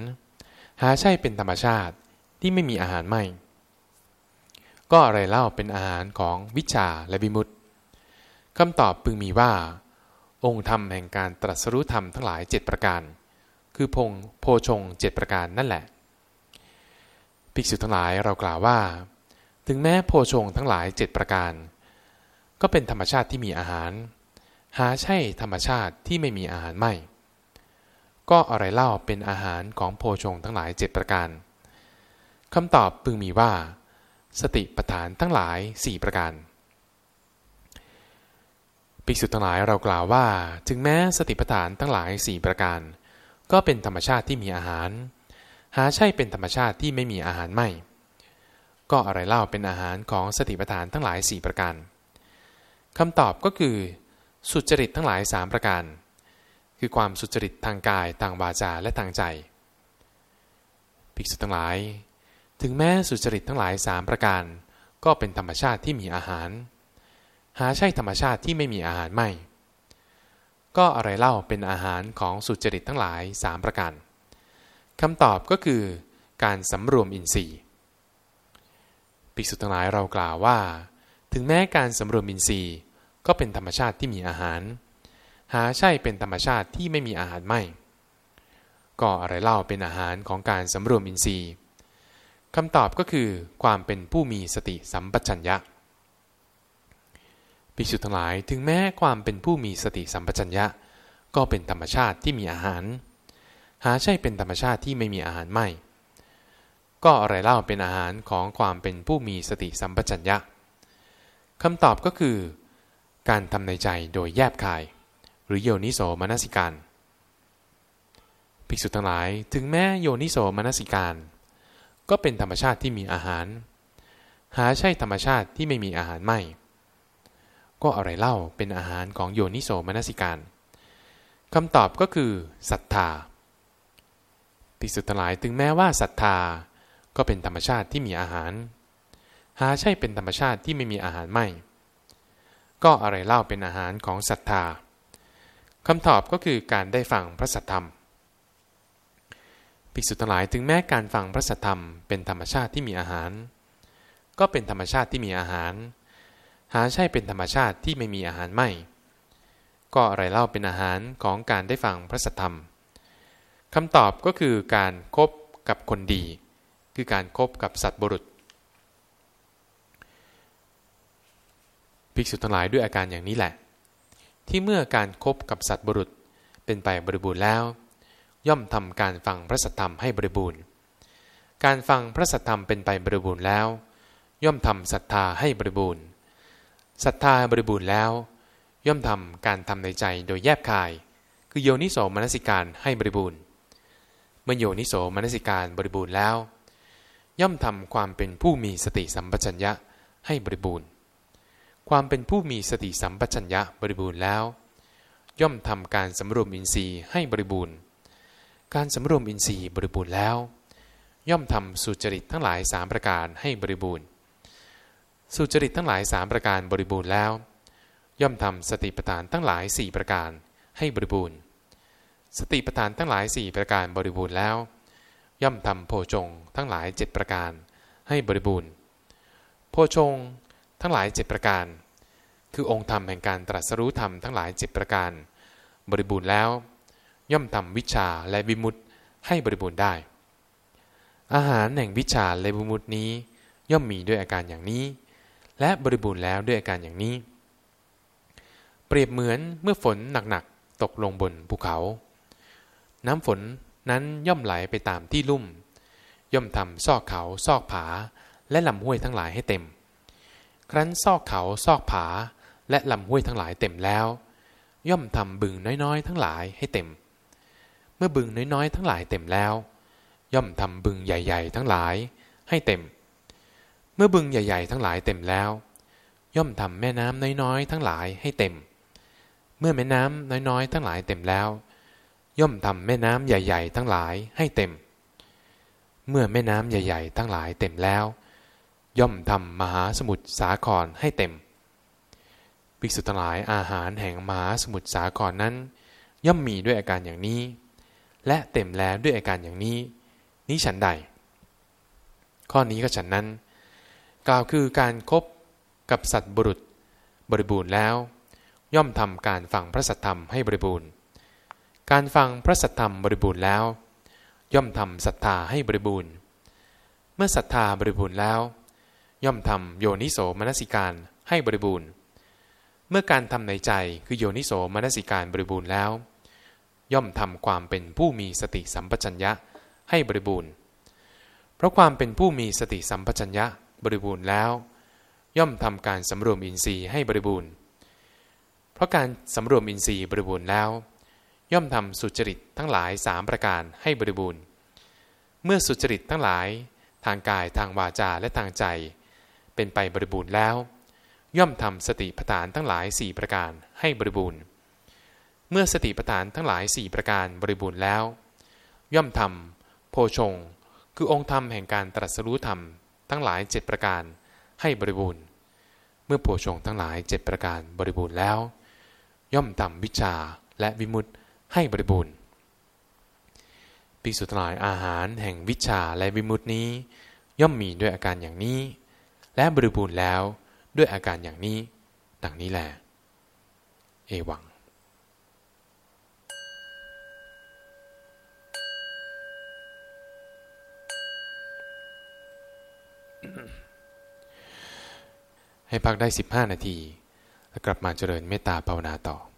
[SPEAKER 1] หาใช่เป็นธรรมชาติที่ไม่มีอาหารไม่ ก็อะไรเล่าเป็นอาหารของวิชาและบิมุตคำตอบพึงมีว่า องค์ธรรมแห่งการตรัสรู้ธรรมทั้งหลายเจ็ดประการ คือพงโพชงเจ็ดประการนั่นแหละภภิกษุทั้งหลายเรากล่าวว่า ถึงแม้โพชงทั้งหลายเจ็ดประการ ก็เป็นธรรมชาติที่มีอาหาร หาใช่ธรรมชาติที่ไม่มีอาหารไม่ ก็อะไรเล่าเป็นอาหารของโพชงทั้งหลายเจ็ดประการคำตอบพึงมีว่า สติปัฏฐานทั้งหลายสี่ประการภิกษุทั้งหลายเรากล่าวว่า ถึงแม้สติปัฏฐานทั้งหลายสี่ประการ ก็เป็นธรรมชาติที่มีอาหาร หาใช่เป็นธรรมชาติที่ไม่มีอาหารไม่ ก็อะไรเล่าเป็นอาหารของสติปัฏฐานทั้งหลายสี่ประการ คำตอบก็คือ สุจริตทั้งหลายสามประการ คือความสุจริตทางกายทางวาจาและทางใจภิกษุทั้งหลาย ถึงแม้สุจริตทั้งหลายสามประการ ก็เป็นธรรมชาติที่มีอาหาร หาใช่ธรรมชาติที่ไม่มีอาหารไม่ ก็อะไรเล่าเป็นอาหารของสุจริตทั้งหลายสามประการคำตอบก็คือการสำรวมอินทรีย์ภิกษุทั้งหลายเรากล่าวว่า ถึงแม้การสำรวมอินทรีย์ ก็เป็นธรรมชาติที่มีอาหาร หาใช่เป็นธรรมชาติที่ไม่มีอาหารไม่ ก็อะไรเล่าเป็นอาหารของการสำรวมอินทรีย์คำตอบก็คือความเป็นผู้มีสติสัมปชัญญะภิกษุทั้งหลายถึงแม้ความเป็นผู้มีสติสัมปชัญญะ ก็เป็นธรรมชาติที่มีอาหาร หาใช่เป็นธรรมชาติที่ไม่มีอาหารไม่ ก็อะไรเล่าเป็นอาหารของความเป็นผู้มีสติสัมปชัญญะคำตอบก็คือ การทำในใจโดยแยบคาย หรือโยนิโสมนสิการ ภิกษุทั้งหลายถึงแม้โยนิโสมนสิการ ก็เป็นธรรมชาติที่มีอาหาร หาใช่ธรรมชาติที่ไม่มีอาหารไม่ ก็อะไรเล่าเป็นอาหารของโยนิโสมนสิการคำตอบก็คือศรัทธาภิกษุทั้งหลายถึงแม้ว่าศรัทธาก็เป็นธรรมชาติที่มีอาหาร หาใช่เป็นธรรมชาติที่ไม่มีอาหารไม่ ก็อะไรเล่าเป็นอาหารของศรัทธาคำตอบก็คือการได้ฟังพระสัทธรรมภิกษุทั้งหลายถึงแม้การฟังพระสัทธรรมเป็นธรรมชาติที่มีอาหาร ก็เป็นธรรมชาติที่มีอาหาร หาใช่เป็นธรรมชาติที่ไม่มีอาหารไม่ ก็อะไรเล่าเป็นอาหารของการได้ฟังพระสัทธรรมคำตอบก็คือการครบกับคนดี คือการครบกับสัตว์บุรุษ ภิกษุทั้งหลายด้วยอาการอย่างนี้แหละ ที่เมื่อการครบกับสัตว์บุรุษเป็นไปบริบูรณ์แล้ว ย่อมทำการฟังพระสัทธรรมให้บริบูรณ์ การฟังพระสัทธรรมเป็นไปบริบูรณ์แล้ว ย่อมทำศรัทธาให้บริบูรณ์ศรัทธาบริบูรณ์แล้ว ย่อมทำการทำในใจโดยแยบคาย คือโยนิโสมนสิการให้บริบูรณ์เมื่อโยนิโสมนสิการบริบูรณ์แล้ว ย่อมทำความเป็นผู้มีสติสัมปชัญญะให้บริบูรณ์ ความเป็นผู้มีสติสัมปชัญญะบริบูรณ์แล้ว ย่อมทำการสำรวมอินทรีย์ให้บริบูรณ์ การสำรวมอินทรีย์บริบูรณ์แล้ว ย่อมทำสุจริตทั้งหลายสามประการให้บริบูรณ์ สุจริตทั้งหลายสามประการบริบูรณ์แล้ว ย่อมทำสติปัฏฐานทั้งหลายสี่ประการให้บริบูรณ์ สติปัฏฐานทั้งหลายสี่ประการบริบูรณ์แล้ว ย่อมทำโพชงทั้งหลายเจ็ดประการให้บริบูรณ์ โพชง ทั้งหลายเจ็ดประการ คือองค์ธรรมแห่งการตรัสรู้ธรรมทั้งหลายเจ็ดประการ บริบูรณ์แล้ว ย่อมทำวิชาและวิมุตให้บริบูรณ์ได้ อาหารแห่งวิชาและวิมุตนี้ ย่อมมีด้วยอาการอย่างนี้ และบริบูรณ์แล้วด้วยอาการอย่างนี้ เปรียบเหมือนเมื่อฝนหนักๆตกลงบนภูเขา น้ำฝนนั้นย่อมไหลไปตามที่ลุ่ม ย่อมทำซอกเขาซอกผา และลำห้วยทั้งหลายให้เต็ม ครั้นซอกเขาซอกผา และลำห้วยทั้งหลายเต็มแล้ว ย่อมทำบึงน้อยๆ ทั้งหลายให้เต็ม เมื่อบึงน้อยๆ ทั้งหลายเต็มแล้ว ย่อมทำบึงใหญ่ ๆ ทั้งหลายให้เต็ม เมื่อบึงใหญ่ ๆ ทั้งหลายเต็มแล้ว ย่อมทำแม่น้ำน้อยๆ ทั้งหลายให้เต็ม เมื่อแม่น้ำน้อยๆ ทั้งหลายเต็มแล้ว ย่อมทำแม่น้ำใหญ่ ๆ ทั้งหลายให้เต็ม เมื่อแม่น้ำใหญ่ ๆ ทั้งหลายเต็มแล้ว ย่อมทำมหาสมุทรสาครให้เต็ม ภิกษุทั้งหลายอาหารแห่งมหาสมุทรสาครนั้น ย่อมมีด้วยอาการอย่างนี้ และเต็มแล้วด้วยอาการอย่างนี้ นี้ฉันใด ข้อนี้ก็ฉันนั้น กล่าวคือการครบกับสัตว์บุรุษ บริบูรณ์แล้ว ย่อมทำการฟังพระสัทธรรมให้บริบูรณ์ การฟังพระสัทธรรมบริบูรณ์แล้ว ย่อมทำศรัทธาให้บริบูรณ์ เมื่อศรัทธาบริบูรณ์แล้ว ย่อมทำโยนิโสมนสิการให้บริบูรณ์ เมื่อการทำในใจคือโยนิโสมนสิการบริบูรณ์แล้ว ย่อมทำความเป็นผู้มีสติสัมปชัญญะให้บริบูรณ์ เพราะความเป็นผู้มีสติสัมปชัญญะบริบูรณ์แล้ว ย่อมทำการสำรวมอินทรีย์ให้บริบูรณ์ เพราะการสำรวมอินทรีย์บริบูรณ์แล้ว ย่อมทำสุจริตทั้งหลายสามประการให้บริบูรณ์ เมื่อสุจริตทั้งหลายทางกายทางวาจาและทางใจ เป็นไปบริบูรณ์แล้ว ย่อมทำสติปัฏฐานทั้งหลายสี่ประการให้บริบูรณ์ เมื่อสติปัฏฐานทั้งหลายสี่ประการบริบูรณ์แล้ว ย่อมทำโพชง คือองค์ธรรมแห่งการตรัสรู้ธรรมทั้งหลายเจ็ดประการให้บริบูรณ์ เมื่อโพชงทั้งหลายเจ็ดประการบริบูรณ์แล้ว ย่อมทำวิชาและวิมุตติให้บริบูรณ์ภิกษุทั้งหลายอาหารแห่งวิชาและวิมุตินี้ ย่อมมีด้วยอาการอย่างนี้ และบริบูรณ์แล้วด้วยอาการอย่างนี้ ดังนี้แหละเอวังให้พักได้ 15 นาที แล้วกลับมาเจริญเมตตาภาวนาต่อ